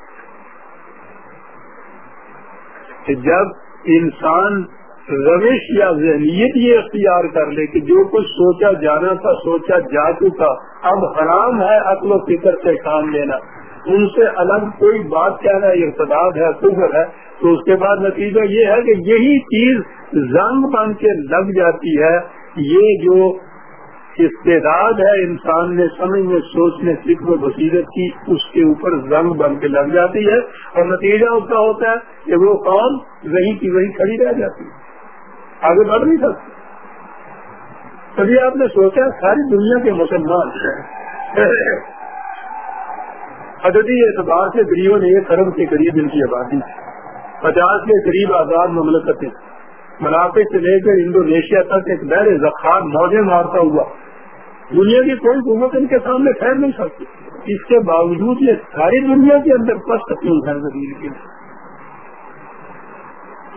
کہ جب انسان روش یا ذہنیت یہ اختیار کر لے کہ جو کچھ سوچا جانا تھا، سوچا جا چکا، اب حرام ہے عقل و فکر سے کام لینا۔ ان سے الگ کوئی بات کہنا ارتداد ہے، کفر ہے، تو اس کے بعد نتیجہ یہ ہے کہ یہی چیز زنگ بن کے لگ جاتی ہے۔ یہ جو استعداد ہے انسان نے سمجھنے سوچنے فکر و بصیرت کی، اس کے اوپر زنگ بن کے لگ جاتی ہے۔ اور نتیجہ اس کا ہوتا ہے کہ وہ قوم وہی کی وہی کھڑی رہ جاتی ہے۔ آگے بڑھ نہیں سکتی۔ کبھی آپ نے سوچا ساری دنیا کے مسلمان عددی اعتبار سے غریبوں نے ایک ارب کے قریب ان کی آبادی۔ پچاس کے قریب آزاد مملکتیں۔ منافع سے لے کر انڈونیشیا تک ایک بیر زخار موجے مارتا ہوا۔ دنیا کی کوئی حکومت ان کے سامنے ٹھہر نہیں سکتی۔ اس کے باوجود یہ ساری دنیا کے اندر پست کیوں ہے زمین کے؟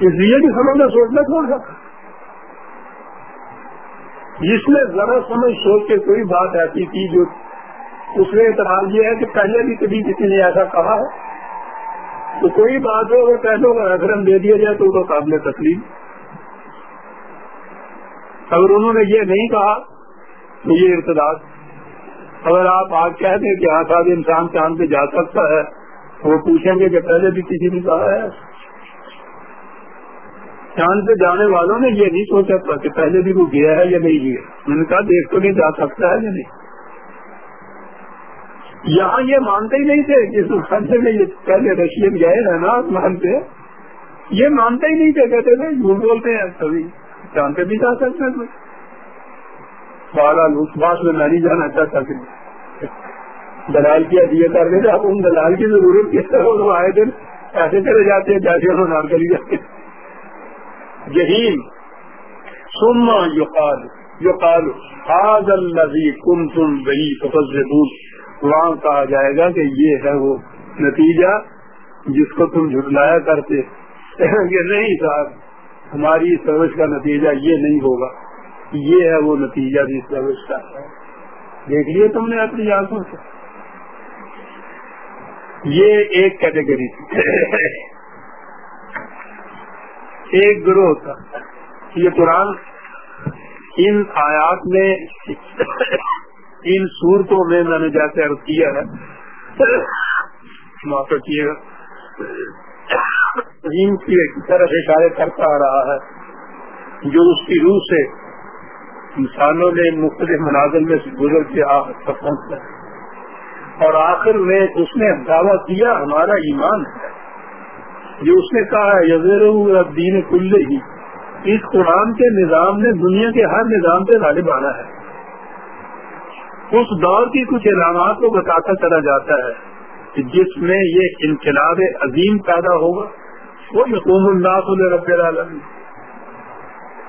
اس لیے کہ سمجھنا سوچنا چھوڑ سکتا جس میں ذرا سمجھ سوچ کے کوئی بات ایسی تھی جو اس میں اعتراض یہ ہے کہ پہلے بھی کبھی کسی نے ایسا کہا ہے۔ تو کوئی بات ہو، اگر پہلے کا ریفرنس دے دیا جائے تو وہ قابل تسلیم۔ اگر انہوں نے یہ نہیں کہا تو یہ ارتداد۔ اگر آپ آج کہتے ہیں کہ ہاں صاحب، انسان چاند پہ جا سکتا ہے، وہ پوچھیں گے کہ پہلے بھی کسی نے کہا ہے۔ چاند پہ جانے والوں نے یہ نہیں سوچا تھا کہ پہلے بھی وہ گیا ہے یا نہیں گیا۔ انہوں نے کہا دیکھ تو نہیں، جا سکتا ہے یا نہیں۔ یہاں یہ مانتے ہی نہیں تھے جس خرچے میں یہ پہلے رشین گئے ہیں نا مانتے یہ مانتے ہی نہیں تھے، کہتے تھے، جھوٹ بولتے ہیں، کبھی جانتے بھی جا سکتے تھے بہرحال اس بات میں میں نہیں جانا چاہتا کہ دلال کی ادیے کر دیتے اب ان دلال کی ضرورت کس طرح وہ آئے دن ایسے چلے جاتے ہیں جیسے انہوں نار کری جاتے یہیم سما یقال یقال حاض الذی کنتم بہی تفضلون وہاں کہا جائے گا کہ یہ ہے وہ نتیجہ جس کو تم جھٹلایا کرتے۔ کہ نہیں صاحب ہماری سروس کا نتیجہ یہ نہیں ہوگا۔ یہ ہے وہ نتیجہ جس سروس کا۔ دیکھ لیے تم نے اپنی آنکھوں سے۔ یہ ایک کیٹیگری تھی۔ ایک گروہ تھا۔ یہ قرآن ان آیات میں ان صورتوں میں میں نے جیسے عرض کیا ہے، معاف کیے گا کی طرف اشارے کرتا آ رہا ہے جو اس کی روح سے انسانوں نے مختلف مناظر میں سے گزر کے پہنچا اور آخر میں اس نے دعویٰ کیا، ہمارا ایمان ہے۔ جو اس نے کہا ہے یزیر دین کل ہی۔ اس قرآن کے نظام نے دنیا کے ہر نظام پہ غالب آنا ہے۔ اس دور کی کچھ علامات کو بتاتا چلا جاتا ہے کہ جس میں یہ انقلاب عظیم پیدا ہوگا، وہ یقوم الناس رب العالمین۔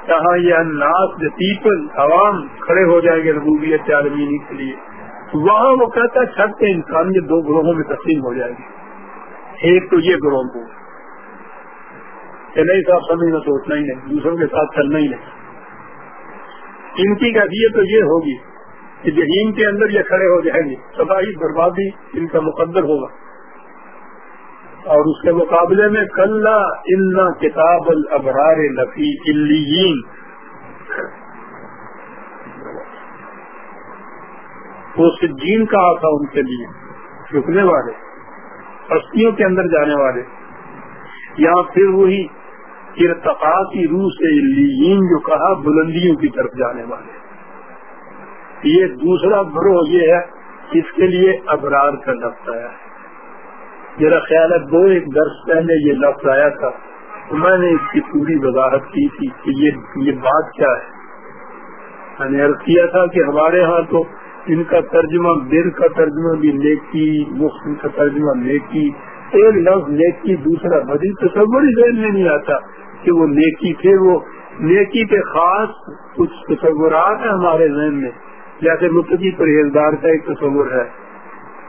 کہاں یہ اناس پیپل عوام کھڑے ہو جائیں گے ربوبیت عالمینی کے لیے۔ وہاں وہ کہتا ہے، چھت کے انسان یہ دو گروہوں میں تقسیم ہو جائے گی۔ ایک تو یہ گروہ کو۔ نہیں صاحب سمجھنا سوچنا ہی نہیں، دوسروں کے ساتھ چلنا ہی نہیں۔ ان کی کیفیت تو یہ ہوگی کہ جہین کے اندر یہ کھڑے ہو جائیں گے۔ تباہی بربادی ان کا مقدر ہوگا۔ اور اس کے مقابلے میں کل ان کتاب البرار لفی الین وہ سجین کہا تھا ان کے لیے رکنے والے، ہستیوں کے اندر جانے والے۔ یا پھر وہی ارتقا کی روح سے الین جو کہا، بلندیوں کی طرف جانے والے۔ یہ دوسرا گروہ یہ ہے، اس کے لیے ابرار کا لفظ آیا میرا خیال ہے دو ایک درس پہلے یہ لفظ آیا تھا۔ میں نے اس کی پوری وضاحت کی تھی کہ یہ یہ بات کیا ہے۔ میں نے عرض کیا تھا کہ ہمارے ہاں تو ان کا ترجمہ بر کا ترجمہ بھی نیکی، مسلم کا ترجمہ نیکی، ایک لفظ نیکی، دوسرا بدی تصور ہی ذہن میں نہیں آتا کہ وہ نیکی تھے، وہ نیکی کے خاص کچھ تصورات ہیں ہمارے ذہن میں۔ جیسے متقی پرہیزگار کا ایک تصور ہے،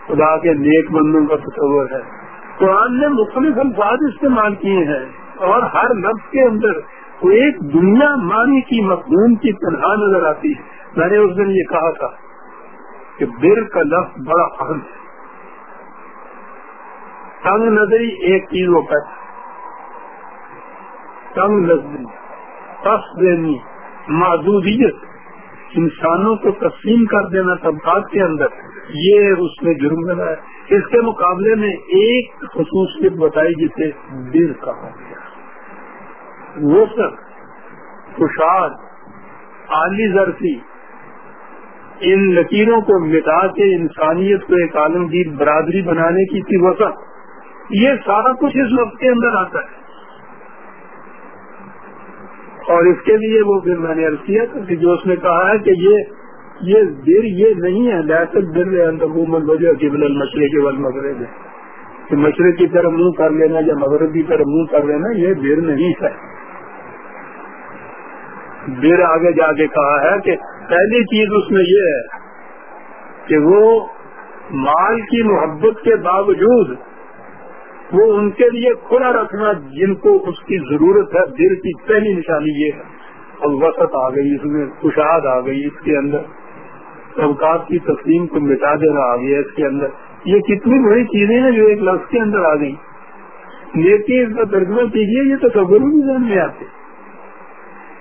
خدا کے نیک بندوں کا تصور ہے۔ قرآن نے مختلف الفاظ استعمال کیے ہیں اور ہر لفظ کے اندر وہ ایک دنیا مانی کی مقبول کی تنہا نظر آتی ہے۔ میں نے اس دن یہ کہا تھا کہ بر کا لفظ بڑا اہم ہے۔ تنگ نظری ایک چیز وہ کہتا تنگ نظری دینی یعنی معدودیت۔ انسانوں کو تقسیم کر دینا طبقات کے اندر، یہ اس میں جرم بنا ہے۔ اس کے مقابلے میں ایک خصوصیت بتائی جسے دل کہا گیا۔ وہ سب، خوشحال، عالی ذرفی ان لکیروں کو مٹا کے انسانیت کو ایک عالمگیر برادری بنانے کی تھی وسط یہ سارا کچھ اس وقت کے اندر آتا ہے۔ اور اس کے لیے وہ پھر میں نے عرض کیا کہ جو اس نے کہا ہے کہ یہ یہ دیر یہ نہیں ہے لہسل دل عموماً وجہ قبل المشرق کے ول مغرب کہ مشرق کی طرف منہ کر لینا یا مغرب کی طرف منہ کر لینا، یہ دیر نہیں ہے۔ دیر آگے جا کے کہا ہے کہ پہلی چیز اس میں یہ ہے کہ وہ مال کی محبت کے باوجود وہ ان کے لیے کھلا رکھنا جن کو اس کی ضرورت ہے، دل کی پہلی نشانی یہ ہے۔ اور وسط آ گئی، اس میں خوشحاد آ گئی اس کے اندر۔ اوقات کی تقسیم کو مٹا دینا آ گیا اس کے اندر۔ یہ کتنی بڑی چیزیں ہیں جو ایک لفظ کے اندر آ گئی لیکن اس کا ترجمہ کیجیے یہ تو بھی ذہن میں آتے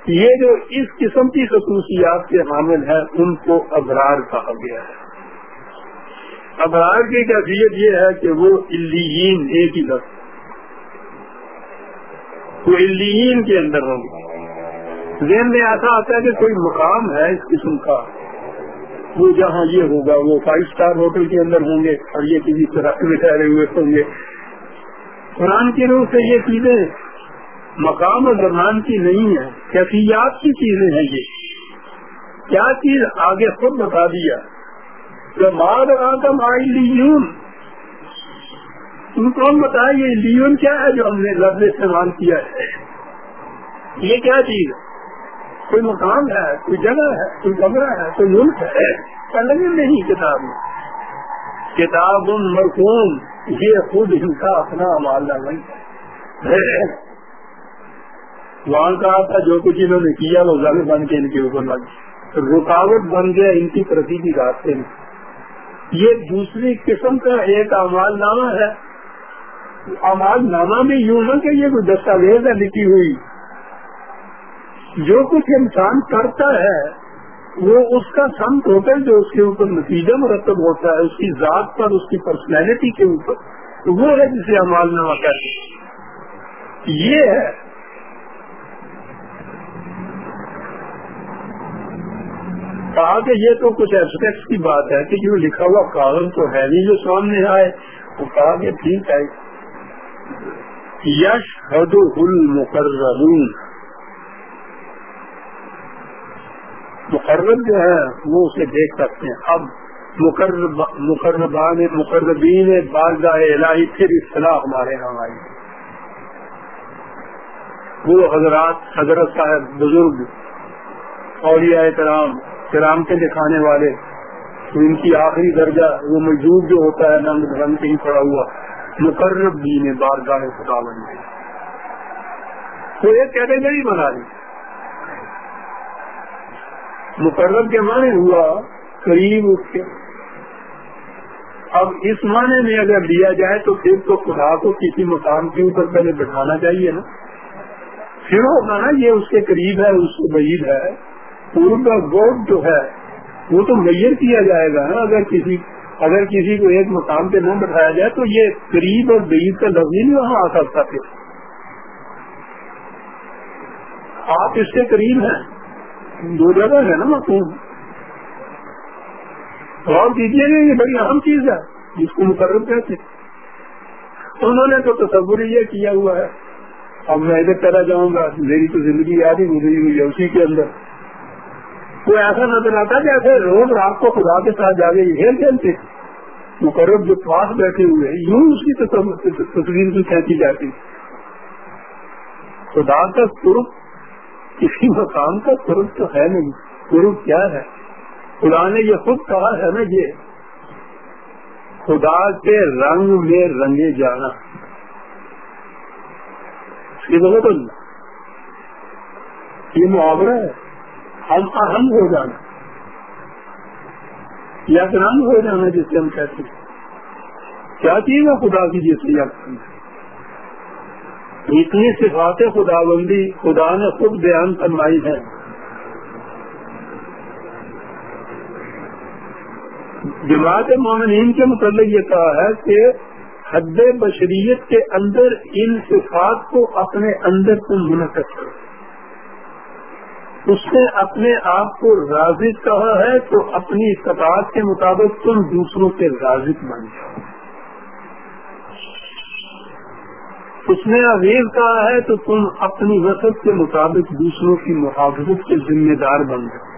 یہ جو اس قسم کی خصوصیات کے حامل ہیں، ان کو ابرار کہا گیا ہے۔ ابرار کی کیفیت یہ ہے کہ وہ الین ایک ہی لفظ وہ الین کے اندر ہوں۔ گے ذہن میں ایسا آتا ہے کہ کوئی مقام ہے اس قسم کا۔ وہ جہاں یہ ہوگا، وہ فائیو اسٹار ہوٹل کے اندر ہوں گے اور یہ کسی طرح میں ٹھہرے ہوئے ہوں گے۔ قرآن کی روح سے یہ چیزیں مقام اور زبان کی نہیں ہے کیفیات کی چیزیں ہیں یہ۔ کیا چیز آگے خود بتا دیا؟ تم کون بتائے یہ لیون کیا ہے جو ہم نے لفظ استعمال کیا ہے؟ یہ کیا چیز ہے؟ کوئی مقام ہے، کوئی جگہ ہے، کوئی کمرہ ہے، کوئی ملک ہے؟ الگ نہیں کتاب میں۔ کتاب مرکوم، یہ خود ان کا اپنا ماللہ بن وہاں کہا تھا جو کچھ انہوں نے کیا، وہ زیادہ بن کے ان کے اوپر لگ رکاوٹ بن گیا ان کی پرتی کی راستے میں۔ یہ دوسری قسم کا ایک امال نامہ ہے۔ امال نامہ بھی یوں ہے کہ یہ کوئی دستاویز ہے لکھی ہوئی۔ جو کچھ انسان کرتا ہے، وہ اس کا سم ٹوٹل جو اس کے اوپر نتیجہ مرتب ہوتا ہے، اس کی ذات پر، اس کی پرسنالٹی کے اوپر، وہ ہے جسے امال نامہ کہتے یہ ہے کہا کہ یہ تو کچھ ایسپیکٹ کی بات ہے کہ جو لکھا ہوا کاغذ تو ہے نہیں جو سامنے آئے۔ وہ کہا کہ ٹھیک ہے۔ یش حد المقررون۔ مقرر جو ہے وہ اسے دیکھ سکتے ہیں۔ اب مقربان مقربین الہی پھر اصطلاح ہمارے یہاں آئی۔ وہ حضرات حضرت صاحب بزرگ، اولیاء کرام۔ کرام دکھانے والے، تو ان کی آخری درجہ وہ موجود جو ہوتا ہے، ننگ رنگ کہیں پڑا ہوا، مقرب بھی نے بار خدا بن گئی۔ تو ایک کیٹیگری بنا لی۔ مقرب کے معنی ہوا قریب اس کے۔ اب اس معنی میں اگر لیا جائے تو پھر تو خدا کو کسی مقام کے اوپر پہلے بٹھانا چاہیے نا۔ پھر ہوگا نا، یہ اس کے قریب ہے، اس کو بعید ہے۔ ان کا گوٹ جو ہے، وہ تو میئر کیا جائے گا نا اگر کسی اگر کسی کو ایک مقام پہ نہ بٹھایا جائے تو یہ قریب اور بعید کا لفظ نہیں وہاں آ سکتا پھر۔ آپ اس کے قریب ہیں۔ دو جگہ ہے نا مقوم غور کیجیے گا یہ بڑی اہم چیز ہے، جس کو مقرر کہتے انہوں نے تو تصور یہ کیا ہوا ہے۔ اب میں ادھر چلا جاؤں گا، میری تو زندگی یاد ہی گزری ہوئی ہے اسی کے اندر۔ وہ ایسا نظر آتا جیسے روز رات کو خدا کے ساتھ جا کے کھیل کھیلتے مقرر جو پاس بیٹھے ہوئے ہیں یوں اس کی تصویر بھی کھینچی جاتی۔ خدا کا سرخ کسی مقام کا سرخ تو ہے نہیں۔ سرخ کیا ہے؟ خدا نے یہ خود کہا ہے نا یہ۔ خدا کے رنگ میں رنگے جانا۔ تو یہ محاورہ ہے۔ ہم اہم ہو جانا۔ یا رنگ ہو جانا جس سے ہم کہتے ہیں۔ کیا چیز ہے خدا کی جس سے اتنی صفات خدا بندی خدا نے خود بیان فرمائی ہے۔ جماعت مومنین کے متعلق یہ کہا ہے کہ حد بشریت کے اندر ان صفات کو اپنے اندر سے منعقد کرو۔ اس نے اپنے آپ کو رازق کہا ہے تو اپنی استطاعت کے مطابق تم دوسروں کے رازق بن جاؤ۔ اس نے عزیز کہا ہے تو تم اپنی وسط کے مطابق دوسروں کی محافظت کے ذمہ دار بن جاؤ۔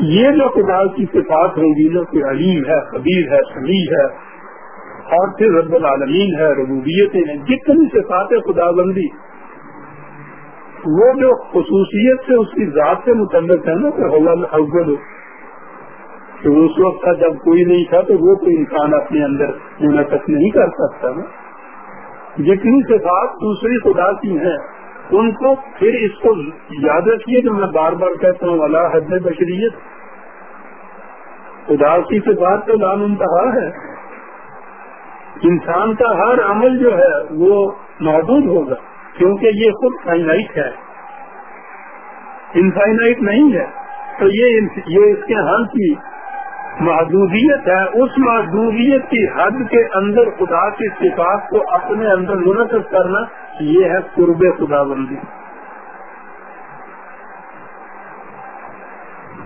یہ جو خدا کی صفات ہوگی نا کہ علیم ہے قبیر ہے، سمیع ہے، اور پھر رب العالمین ہے ربوبیتیں ہیں، جتنی صفات خدا بندی وہ جو خصوصیت سے اس کی ذات سے متعلق ہے نا، کہ اول تو اس وقت کا جب کوئی نہیں تھا تو وہ کوئی انسان اپنے اندر منعقد نہیں کر سکتا نا۔ جتنی صفات دوسری خدا کی ہیں۔ ان کو پھر اس کو یاد رکھیے کہ میں بار بار کہتا ہوں اللہ حد بشریت خدا کی صفات تو لام انتہا ہے۔ انسان کا ہر عمل جو ہے وہ محدود ہوگا۔ کیونکہ یہ خود فائنائٹ ہے۔ انفائنائٹ نہیں ہے۔ تو یہ یہ اس کے حل کی محدودیت ہے۔ اس محدودیت کی حد کے اندر خدا کی صفات کو اپنے اندر منعقد کرنا یہ ہے قرب خدا بندی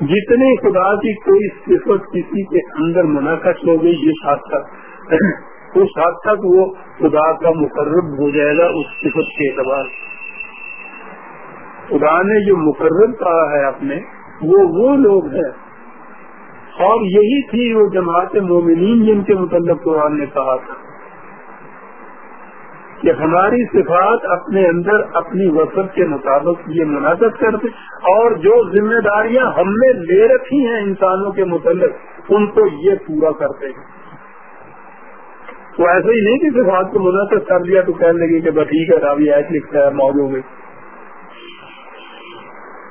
جتنی خدا کی کوئی صفت کسی کے اندر منعقد ہو گئی اس حد اس حد تک وہ خدا کا مقرر ہو جائے گا اس صفت کے اعتبار خدا نے جو مقرر کہا ہے اپنے، وہ وہ لوگ ہیں۔ اور یہی تھی وہ جماعت مومنین جن کے متعلق قرآن نے کہا تھا کہ ہماری صفات اپنے اندر اپنی وسط کے مطابق یہ منعقد کرتے اور جو ذمہ داریاں ہم نے لے رکھی ہیں انسانوں کے متعلق، ان کو یہ پورا کرتے ہیں۔ تو ایسے ہی نہیں کہ صفات کو منعقد کر دیا تو کہنے لگے کہ بس ٹھیک ہے، راوی ایس لکھتا ہے موجود ہو گئی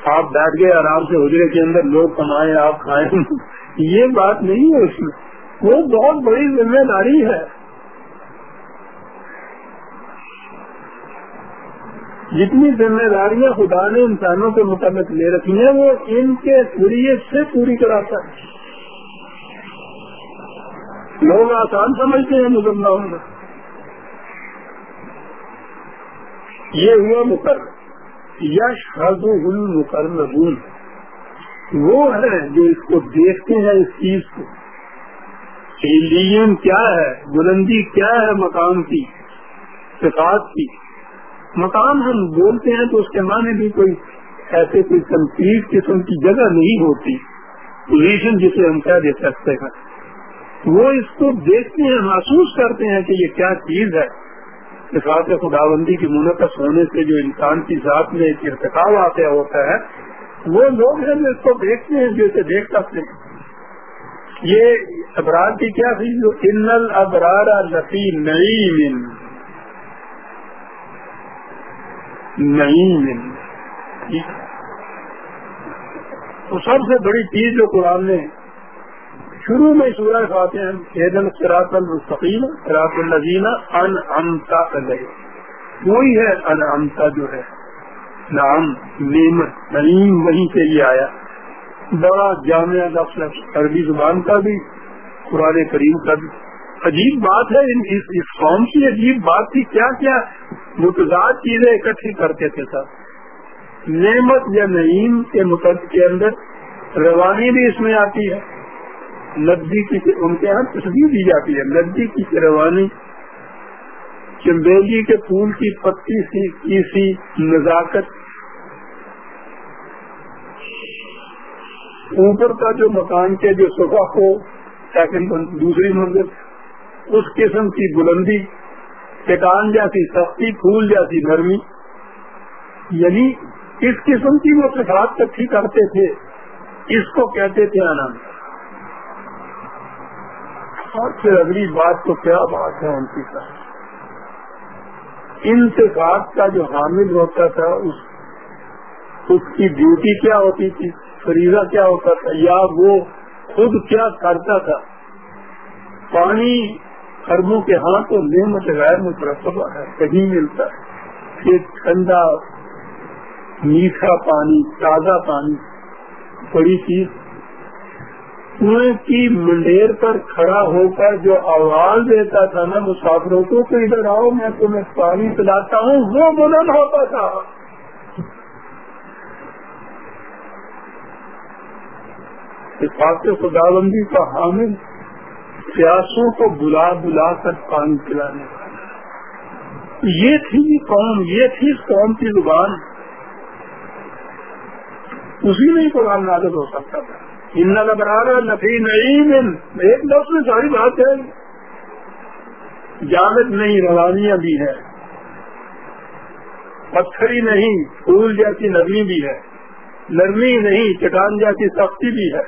آپ بیٹھ گئے، آرام سے حجرے کے اندر لوگ کمائیں، آپ کھائیں۔ یہ بات نہیں ہے اس میں۔ وہ بہت بڑی ذمہ داری ہے۔ جتنی ذمہ داریاں خدا نے انسانوں کے متعلق لے رکھی ہیں، وہ ان کے ذریعے سے پوری کراتا ہے لوگ آسان سمجھتے ہیں مزمہ ہونا یہ ہوا مقرر۔ یش حض المقربون۔ وہ ہے جو اس کو دیکھتے ہیں، اس چیز کو۔ کیا ہے؟ بلندی کیا ہے؟ مقام کی۔ صفات کی۔ مقام ہم بولتے ہیں تو اس کے معنی بھی کوئی ایسے کوئی تنقید قسم کی جگہ نہیں ہوتی۔ پوزیشن جسے ہم کہہ دے سکتے ہیں۔ وہ اس کو دیکھتے ہیں، محسوس کرتے ہیں کہ یہ کیا چیز ہے۔ صفات خدا بندی کی منعقد ہونے سے جو انسان کی ذات میں ایک ارتقاب واقع ہوتا ہے، وہ لوگ ہیں جو اس کو دیکھتے ہیں، جو اسے دیکھ سکتے ہیں۔ یہ ابرار کی کیا تھی؟ جو ان البرار لفی نئی نئی تو سب سے بڑی چیز جو قرآن نے شروع میں سورہ فاتح ایدن سراط المستقیم سراط النزینہ ان امتا وہی ہے ان امتا جو ہے۔ نام نعمت نعیم وہیں سے یہ آیا۔ بڑا جامعہ لفظ عربی زبان کا بھی قرآن کریم کا بھی۔ عجیب بات ہے اس, اس قوم کی عجیب بات تھی کیا کیا متضاد چیزیں اکٹھی کرتے تھے سر نعمت یا نعیم کے متعلق کے اندر روانی بھی اس میں آتی ہے۔ ندی کی ان کے یہاں تصویر دی جاتی ہے۔ ندی کی روانی چمبیلی کے پھول کی پتی سی کی سی نزاکت اوپر کا جو مکان کے جو صفا ہو سیکنڈ دوسری منزل، اس قسم کی بلندی، چٹان جیسی سختی، پھول جیسی نرمی یعنی اس قسم کی وہ صفات کٹھی کرتے تھے۔ اس کو کہتے تھے آنند اور پھر اگلی بات تو کیا بات ہے ان کی ساتھ ان صفات کا جو حامل ہوتا تھا، اس اس کی ڈیوٹی کیا ہوتی تھی؟ فریضہ کیا ہوتا تھا؟ یا وہ خود کیا کرتا تھا؟ پانی اربوں کے ہاتھ اور نعمت غیر مترقبہ ہے، کہیں ملتا ہے۔ ٹھنڈا، میٹھا پانی، تازہ پانی، بڑی چیز کنویں کی منڈیر پر کھڑا ہو کر جو آواز دیتا تھا نا مسافروں کو تو ادھر آؤ، میں تمہیں پانی پلاتا ہوں، وہ بلند ہوتا تھا۔ خدا بندی کا حامل پیاسوں کو بلا بلا کر پانی پلانے والا۔ یہ تھی قوم، یہ تھی قوم کی زبان۔ اسی میں ہی قرآن نازل ہو سکتا تھا۔ ان برابر نفی نعیم، ایک لفظ میں ساری بات ہے۔ جامد نہیں، روانیاں بھی ہے پتھری نہیں، پھول جیسی نرمی بھی ہے نرمی نہیں، چٹان جیسی سختی بھی ہے۔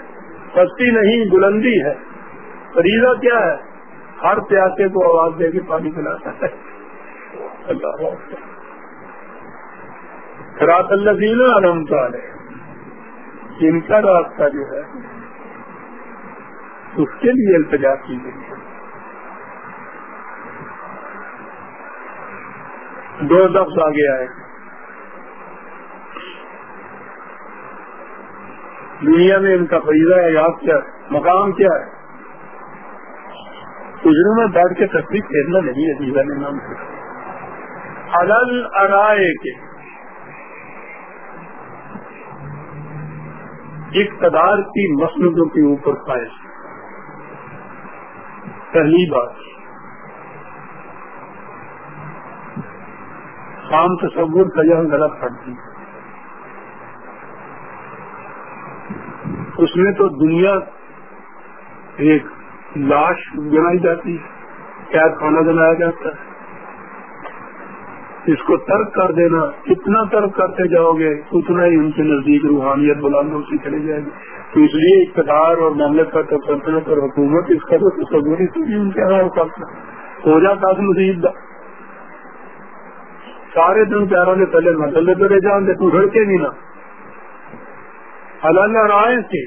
سستی نہیں، بلندی ہے۔ فریضہ کیا ہے؟ ہر پیاسے کو آواز دے کے پانی پلاتا ہے۔ اللہ رات اللہ دینا آرمتا ہے جن کا راستہ جو ہے، اس کے لیے التجا کی گئی۔ ہے دو لفظ آگے آئے۔ دنیا میں ان کا فریضہ ہے، یاد کیا ہے، مقام کیا ہے۔ اجروں میں بیٹھ کے تصویر پھیرنا نہیں ہے دیوا نے نام سے الل ارائے کے۔ اقتدار کی مسندوں کے اوپر فائز پہلی بات۔ شام تصور کا یہ غلط پڑتی اس میں تو دنیا ایک لاش بنائی جاتی قید خانہ بنایا جاتا ہے۔ اس کو ترک کر دینا۔ کتنا ترک کرتے جاؤ گے، اتنا ہی ان کے نزدیک روحانیت بلند ہوتی چلی جائے گی۔ تو اس لیے اقتدار اور مملکت اور سلطنت اور حکومت اس کا تو تصوری سے بھی ان کے یہاں ہو سکتا ہو جاتا مزید سارے دن پیاروں نے پہلے مسئلے پہ رہ جان دے تو گھر کے نہیں نا اللہ رائے سے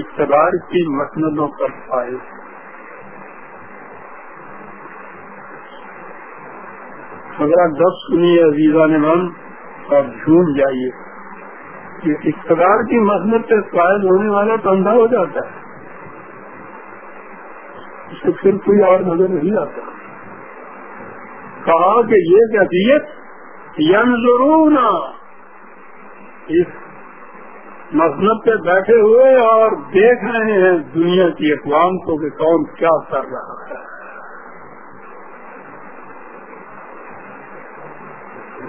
اقتدار کی مسندوں پر پائے اگر دس سنیے عزیزہ نے من اور جھوم جائیے۔ کہ اقتدار کی مسنت سے قائد ہونے والا تو اندھا ہو جاتا ہے۔ اس کو پھر کوئی اور نظر نہیں آتا۔ کہا کہ یہ کیفیت یم ضرور اس مسنت پہ بیٹھے ہوئے اور دیکھ رہے ہیں دنیا کی اقوام کو کہ کون کیا کر رہا ہے۔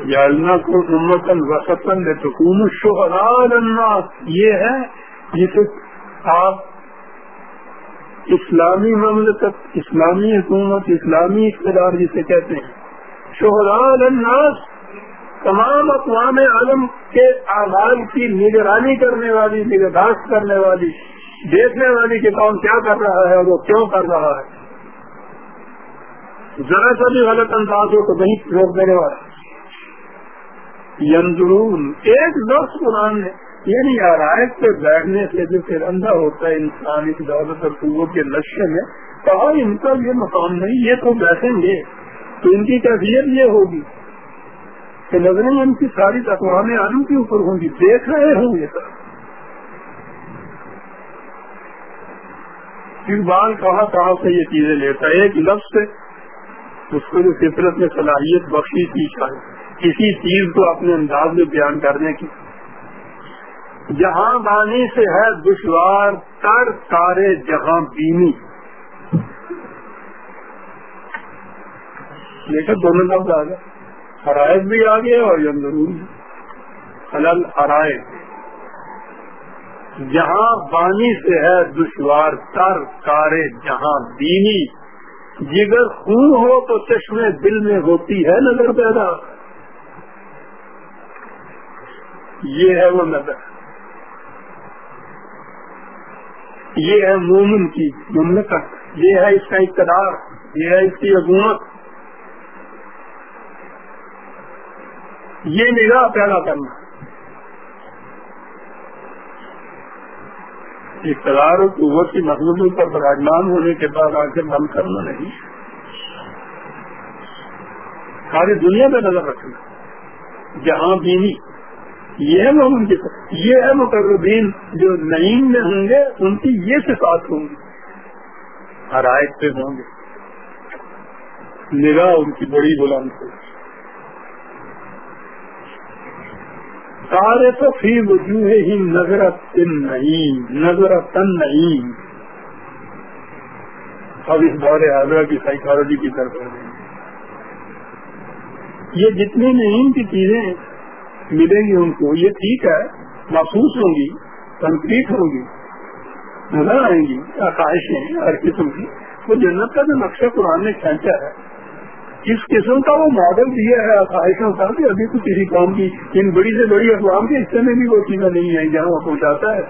یا اللہ کو امتن وسطن حکوم الناس یہ ہے جسے آپ اسلامی مملکت، اسلامی حکومت، اسلامی اقتدار جسے کہتے ہیں. شہرال الناس تمام اقوام عالم کے آغاز کی نگرانی کرنے والی، نگہداشت کرنے والی، دیکھنے والی کہ کون کیا کر رہا ہے اور وہ کیوں کر رہا ہے. ذرا سا بھی غلط انداز ہو تو وہیں روک دینے والا. ینظرون ایک لفظ قرآن نے یعنی آرائش پہ بیٹھنے سے جو پھر اندھا ہوتا ہے انسان اس دولت اور قوت کے نشے میں کہا، ان کا یہ مقام نہیں، یہ تو بیٹھیں گے. تو ان کی کیفیت یہ ہوگی کہ نظریں ان کی ساری اقوام عالم کے اوپر ہوں گی. دیکھ رہے ہوں گے سر اقبال کہاں کہاں سے یہ چیزیں لیتا ہے. ایک لفظ سے اس کو جو فطرت میں صلاحیت بخشی تھی شاید. کسی چیز کو اپنے انداز میں بیان کرنے کی۔ جہاں بانی سے ہے دشوار، تر تارے جہاں بینی۔ لیکن دونوں لفظ آ گئے۔ فرائض بھی آ گئے اور یہ ضرور حلل فرائض جہاں بانی سے ہے دشوار، تر کارے جہاں دینی جگر خون ہو تو چشمے دل میں ہوتی ہے نظر پیدا۔ یہ ہے وہ نظر۔ یہ ہے مومن کی مملکت۔ یہ ہے اس کا اقتدار۔ یہ ہے اس کی حکومت یہ نگاہ پیدا کرنا۔ اقتدار و قوت کی مخلوطوں پر براجمان ہونے کے بعد آنکھیں بند کرنا نہیں۔ ساری دنیا پہ نظر رکھنا۔ جہاں بینی یہ ہے مومن کی یہ ہے مقربین جو نعیم میں ہوں گے، ان کی یہ صفات ہوں گی۔ حرائط پہ ہوں گے۔ نگاہ ان کی بڑی بلند ہوگی سارے تو فی وجوہ ہی نظرت نہیں نظرت تن نہیں اب اس دور حاضرہ کی سائیکالوجی کی طرف یہ جتنی نہیں کی چیزیں ملیں گی ان کو۔ یہ ٹھیک ہے، محسوس ہوں گی کنکریٹ ہوں گی، نظر آئیں گی آکاشیں ہر قسم کی۔ وہ جنت کا جو نقشہ قرآن نے کھینچا ہے اس قسم کا وہ ماڈل دیا ہے خواہشوں کا، کہ ابھی تو کسی قوم کی، ان بڑی سے بڑی اقوام کے حصے میں بھی وہ چیزیں نہیں آئی جہاں وہ پہنچاتا ہے۔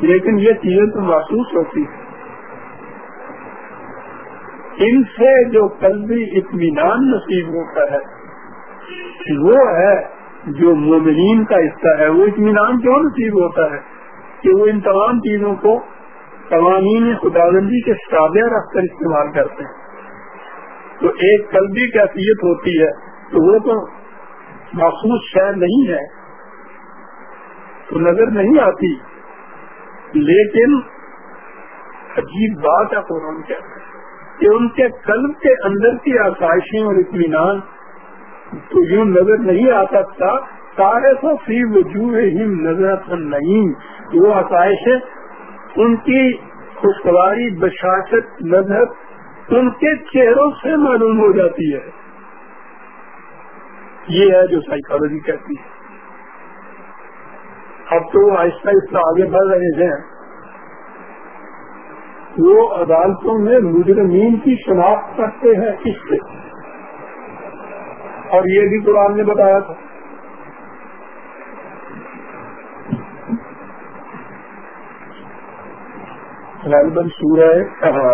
لیکن یہ چیزیں تو محسوس ہوتی ان سے جو قلبی اطمینان نصیب ہوتا ہے، وہ ہے جو مومنین کا حصہ ہے، وہ اطمینان کیوں نصیب ہوتا ہے؟ کہ وہ ان تمام چیزوں کو قوانین خداوندی کے تابع رکھ کر استعمال کرتے ہیں۔ تو ایک قلبی کیفیت ہوتی ہے، تو وہ تو محسوس شہر نہیں ہے، تو نظر نہیں آتی۔ لیکن عجیب بات ہے قرآن کیا کہ ان کے قلب کے اندر کی آسائشیں اور اطمینان تو یوں نظر نہیں آ سکتا سارے سو فی وجوہ نظر نہیں وہ آسائشیں ان کی خوشگواری، بشاشت، نظر ان کے چہروں سے معلوم ہو جاتی ہے۔ یہ ہے جو سائیکالوجی کہتی ہے۔ اب تو آہستہ آہستہ آگے بڑھ رہے ہیں۔ وہ عدالتوں میں مجرمین کی شناخت کرتے ہیں اس سے۔ اور یہ بھی قرآن نے بتایا تھا۔ سورہ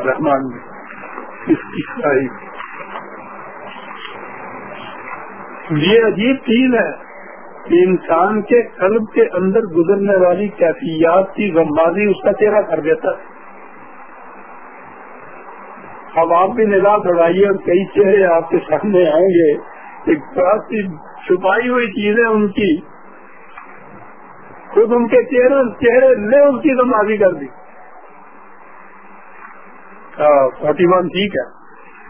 رحمان میں یہ عجیب چیز ہے کہ انسان کے قلب کے اندر گزرنے والی کیفیات کی غمبازی اس کا چہرہ کر دیتا ہے۔ اب آپ بھی نگاہ دوڑائیے اور کئی چہرے آپ کے سامنے آئیں گے۔ ایک بہت سی چھپائی ہوئی چیزیں ان کی۔ خود ان کے چہرے چہرے نے ان کی غمبازی کر دی۔ ہاں، فورٹی ون ٹھیک ہے۔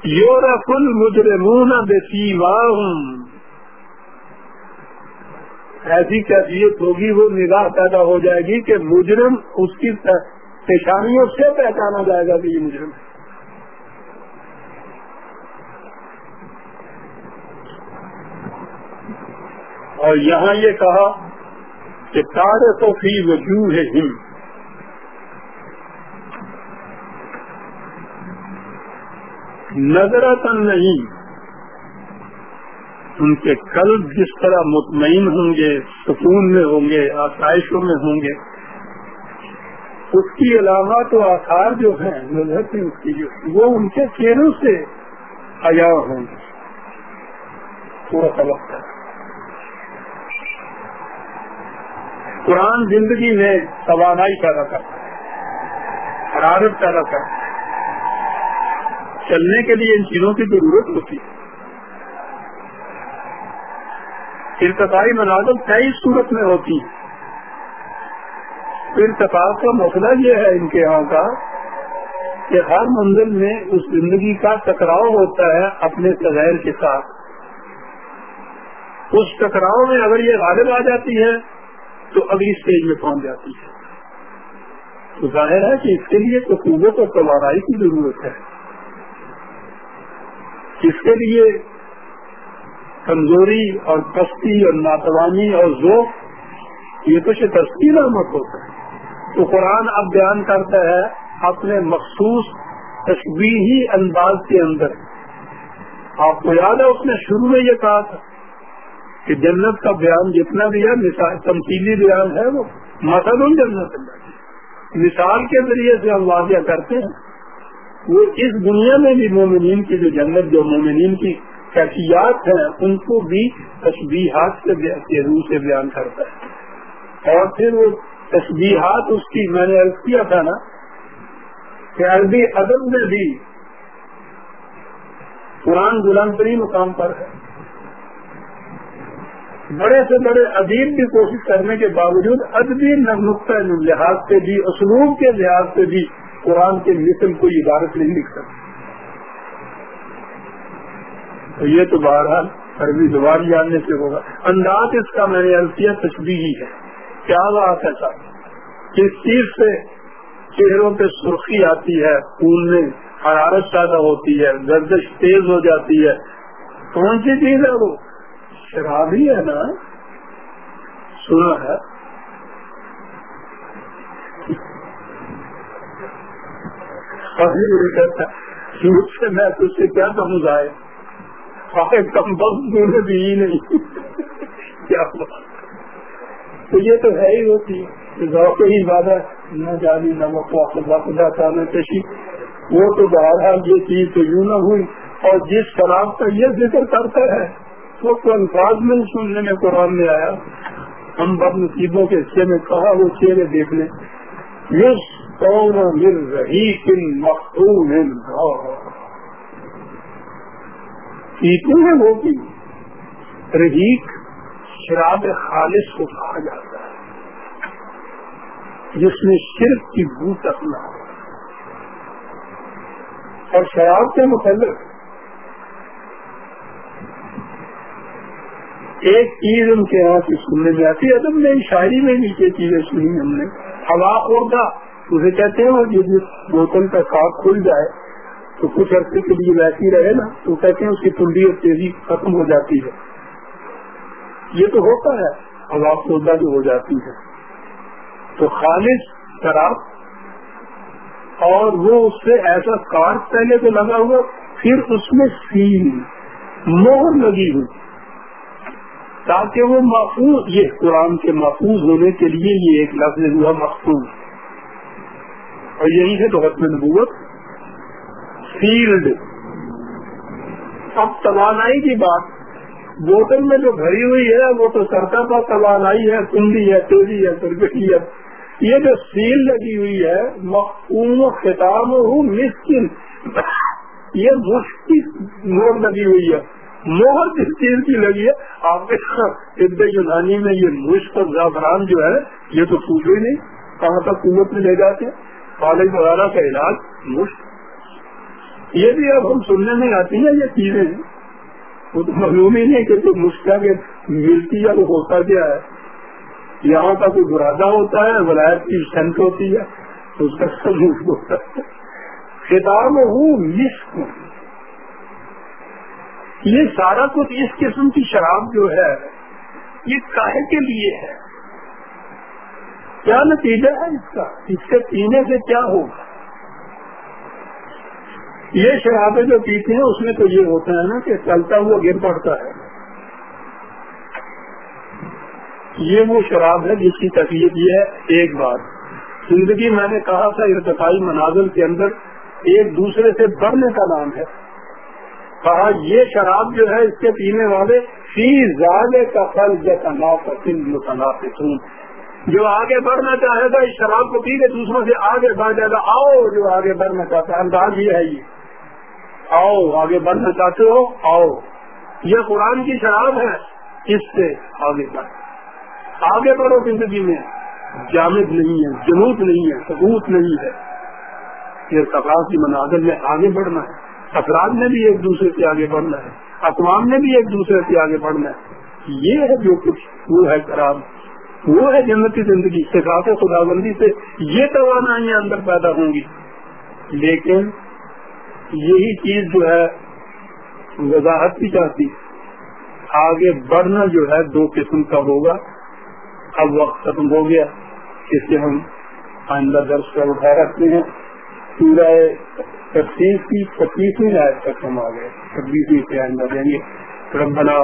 یورف المجرمون بسیواہم ایسی کیفیت ہوگی، وہ نگاہ پیدا ہو جائے گی کہ مجرم اس کی پیشانیوں سے پہچانا جائے گا کہ یہ مجرم ہے۔ اور یہاں یہ کہا کہ تارے تو فی وجوہ ہم نظر نہیں، ان کے قلب جس طرح مطمئن ہوں گے، سکون میں ہوں گے، آسائشوں میں ہوں گے، اس کی علاوہ تو آثار جو ہیں نظر اس کی جو، وہ ان کے چہروں سے حیا ہوں گے۔ تھوڑا سا وقت ہے قرآن زندگی میں توانائی پیدا کرتا ہے حرارت پیدا کرتا ہے چلنے کے لیے ان چیزوں کی ضرورت ہوتی۔ ہے ارتقائی مناظر کئی صورت میں ہوتی۔ ارتقاب کا مسئلہ یہ ہے ان کے یہاں کا کہ ہر منزل میں اس زندگی کا ٹکراؤ ہوتا ہے اپنے سغیر کے ساتھ۔ اس ٹکراؤ میں اگر یہ غالب آ جاتی ہے تو اگلی اسٹیج میں پہنچ جاتی ہے۔ تو ظاہر ہے کہ اس کے لیے تو قوت اور توانائی کی ضرورت ہے۔ اس کے لیے کمزوری اور پستی اور ناتوانی اور ذوق، یہ تو شکستی نامت ہوتا ہے۔ تو قرآن اب بیان کرتا ہے اپنے مخصوص تشبیہی انداز کے اندر۔ آپ کو یاد ہے اس نے شروع میں یہ کہا تھا کہ جنت کا بیان جتنا بھی ہے تمثیلی بیان ہے وہ۔ مسل جنت مثال کے ذریعے سے ہم واضح کرتے ہیں۔ وہ اس دنیا میں بھی مومنین کی، جو جنت جو مومنین کی کیفیات ہیں، ان کو بھی تشبیہات کے روح سے بیان کرتا ہے۔ اور پھر وہ تشبیہات اس کی، میں نے عرض کیا تھا نا، کہ عربی ادب میں بھی قرآن بلند ترین مقام پر ہے۔ بڑے سے بڑے ادیب کی کوشش کرنے کے باوجود ادبی نقطۂ لحاظ سے بھی، اسلوب کے لحاظ سے بھی قرآن کے مثل کو عبارت نہیں لکھ سکتے تو یہ تو بہرحال عربی زبان جاننے سے ہوگا۔ انداز اس کا میں نے الفیہ تشبیہی ہے۔ کیا بات ہے سر کس چیز سے چہروں پہ سرخی آتی ہے، خون میں حرارت پیدا ہوتی ہے، گردش تیز ہو جاتی ہے؟ کون سی چیز ہے وہ؟ شراب ہی ہے نا؟ سنا ہے۔ سے میں تجھ سے کیا سمجھائے کم بخت بھی نہیں۔ کیا تو یہ تو ہے ہی ہوتی ذوق ہی زیادہ نہ جانی، نہ وقت نہ کشی وہ تو بہرحال یہ چیز تو یوں نہ ہوئی۔ اور جس شراب کا یہ ذکر کرتا ہے وہ تو الفاظ میں سننے میں قرآن میں آیا۔ ہم بد نصیبوں کے حصے میں کہا وہ چہرے دیکھ لیں۔ یس کون مل رہی کن مختون پیتے ہیں وہ بھی رحیق شراب خالص کو کہا جاتا ہے۔ جس میں صرف کی بو تک نہ ہو۔ اور شراب کے متعلق ایک چیز ان کے یہاں سے سننے میں آتی ادب میں، شاعری میں بھی یہ چیزیں سنی ہم نے۔ ہوا خوردہ، اسے کہتے ہیں جس بوتل کا کاک کھل جائے، تو کچھ عرصے کے لیے ویسی رہے نا، تو کہتے ہیں اس کی ٹنڈی اور تیزی ختم ہو جاتی ہے۔ یہ تو ہوتا ہے، ہوا خوردہ جو ہو جاتی ہے۔ تو خالص شراب، اور وہ اس سے ایسا کارڈ پہلے تو لگا ہوا، پھر اس میں سیل، مور لگی ہوئی۔ تاکہ وہ محفوظ یہ قرآن کے محفوظ ہونے کے لیے یہ ایک لفظ ہوا محفوظ اور یہی ہے تو حسم نبوت۔ فیلڈ اب توانائی کی بات۔ بوتل میں جو بھری ہوئی ہے، وہ تو سرکا پر توانائی ہے کنڈی ہے تیزی ہے سرکٹی ہے۔ یہ جو سیل لگی ہوئی ہے مقوم خطاب ہوں، مسکن۔ یہ مشکل مور لگی ہوئی ہے۔ مہر جس چیز کی لگی ہے، آپ کے یونانی میں یہ مشق اور زعفران جو ہے، یہ تو پوچھو ہی نہیں، کہاں تک قوت میں لے جاتے کالج وغیرہ کا علاج مشق۔ یہ بھی اب ہم سننے میں آتی ہیں، یہ چیزیں۔ وہ تو معلوم ہی نہیں کہ کوئی مشکل ملتی ہے وہ ہوتا کیا ہے۔ یہاں کا کوئی برادہ ہوتا ہے، ولایت کی سنت ہوتی ہے، تو اس کا سب ہوتا ہے۔ خطاب ہوں، مشق۔ یہ سارا کچھ اس قسم کی شراب جو ہے، یہ کاہے کے لیے ہے۔ کیا نتیجہ ہے اس کا؟ اس کے پینے سے کیا ہوگا؟ یہ شرابیں جو پیتے ہیں، اس میں تو یہ ہوتا ہے نا کہ چلتا ہوا گر پڑتا ہے۔ یہ وہ شراب ہے جس کی تکلیف یہ ہے ایک بات زندگی میں نے کہا تھا ارتقائی مناظر کے اندر ایک دوسرے سے بڑھنے کا نام ہے۔ کہا یہ شراب جو ہے اس کے پینے والے فی زیادہ کا پھل جیسا متنافع جو آگے بڑھنا چاہے گا اس شراب کو پی کے دوسروں سے آگے بڑھ جائے گا۔ آؤ جو آگے بڑھنا چاہتا ہے انداز یہ ہے یہ۔ آؤ، آگے بڑھنا چاہتے ہو، آؤ۔ یہ قرآن کی شراب ہے، اس سے آگے بڑھ۔ آگے بڑھو زندگی میں۔ جامد نہیں ہے جنوب نہیں ہے، ثبوت نہیں ہے۔ یہ سفار کی مناظر میں آگے بڑھنا ہے۔ افراد میں بھی ایک دوسرے سے آگے بڑھنا ہے، اقوام میں بھی ایک دوسرے سے آگے بڑھنا ہے۔ یہ ہے جو کچھ وہ ہے خراب وہ ہے جنتی زندگی۔ صفات خدا بندی سے یہ توانائیاں اندر پیدا ہوں گی۔ لیکن یہی چیز جو ہے، وضاحت بھی چاہتی۔ آگے بڑھنا جو ہے دو قسم کا ہوگا۔ اب وقت ختم ہو گیا۔ اس سے ہم آئندہ درس کا اٹھا رکھتے ہیں۔ سورہ تفصیل کی پچیسویں آیت تک ہم آ گئے چھبیسویں کے اندر یعنی ربنا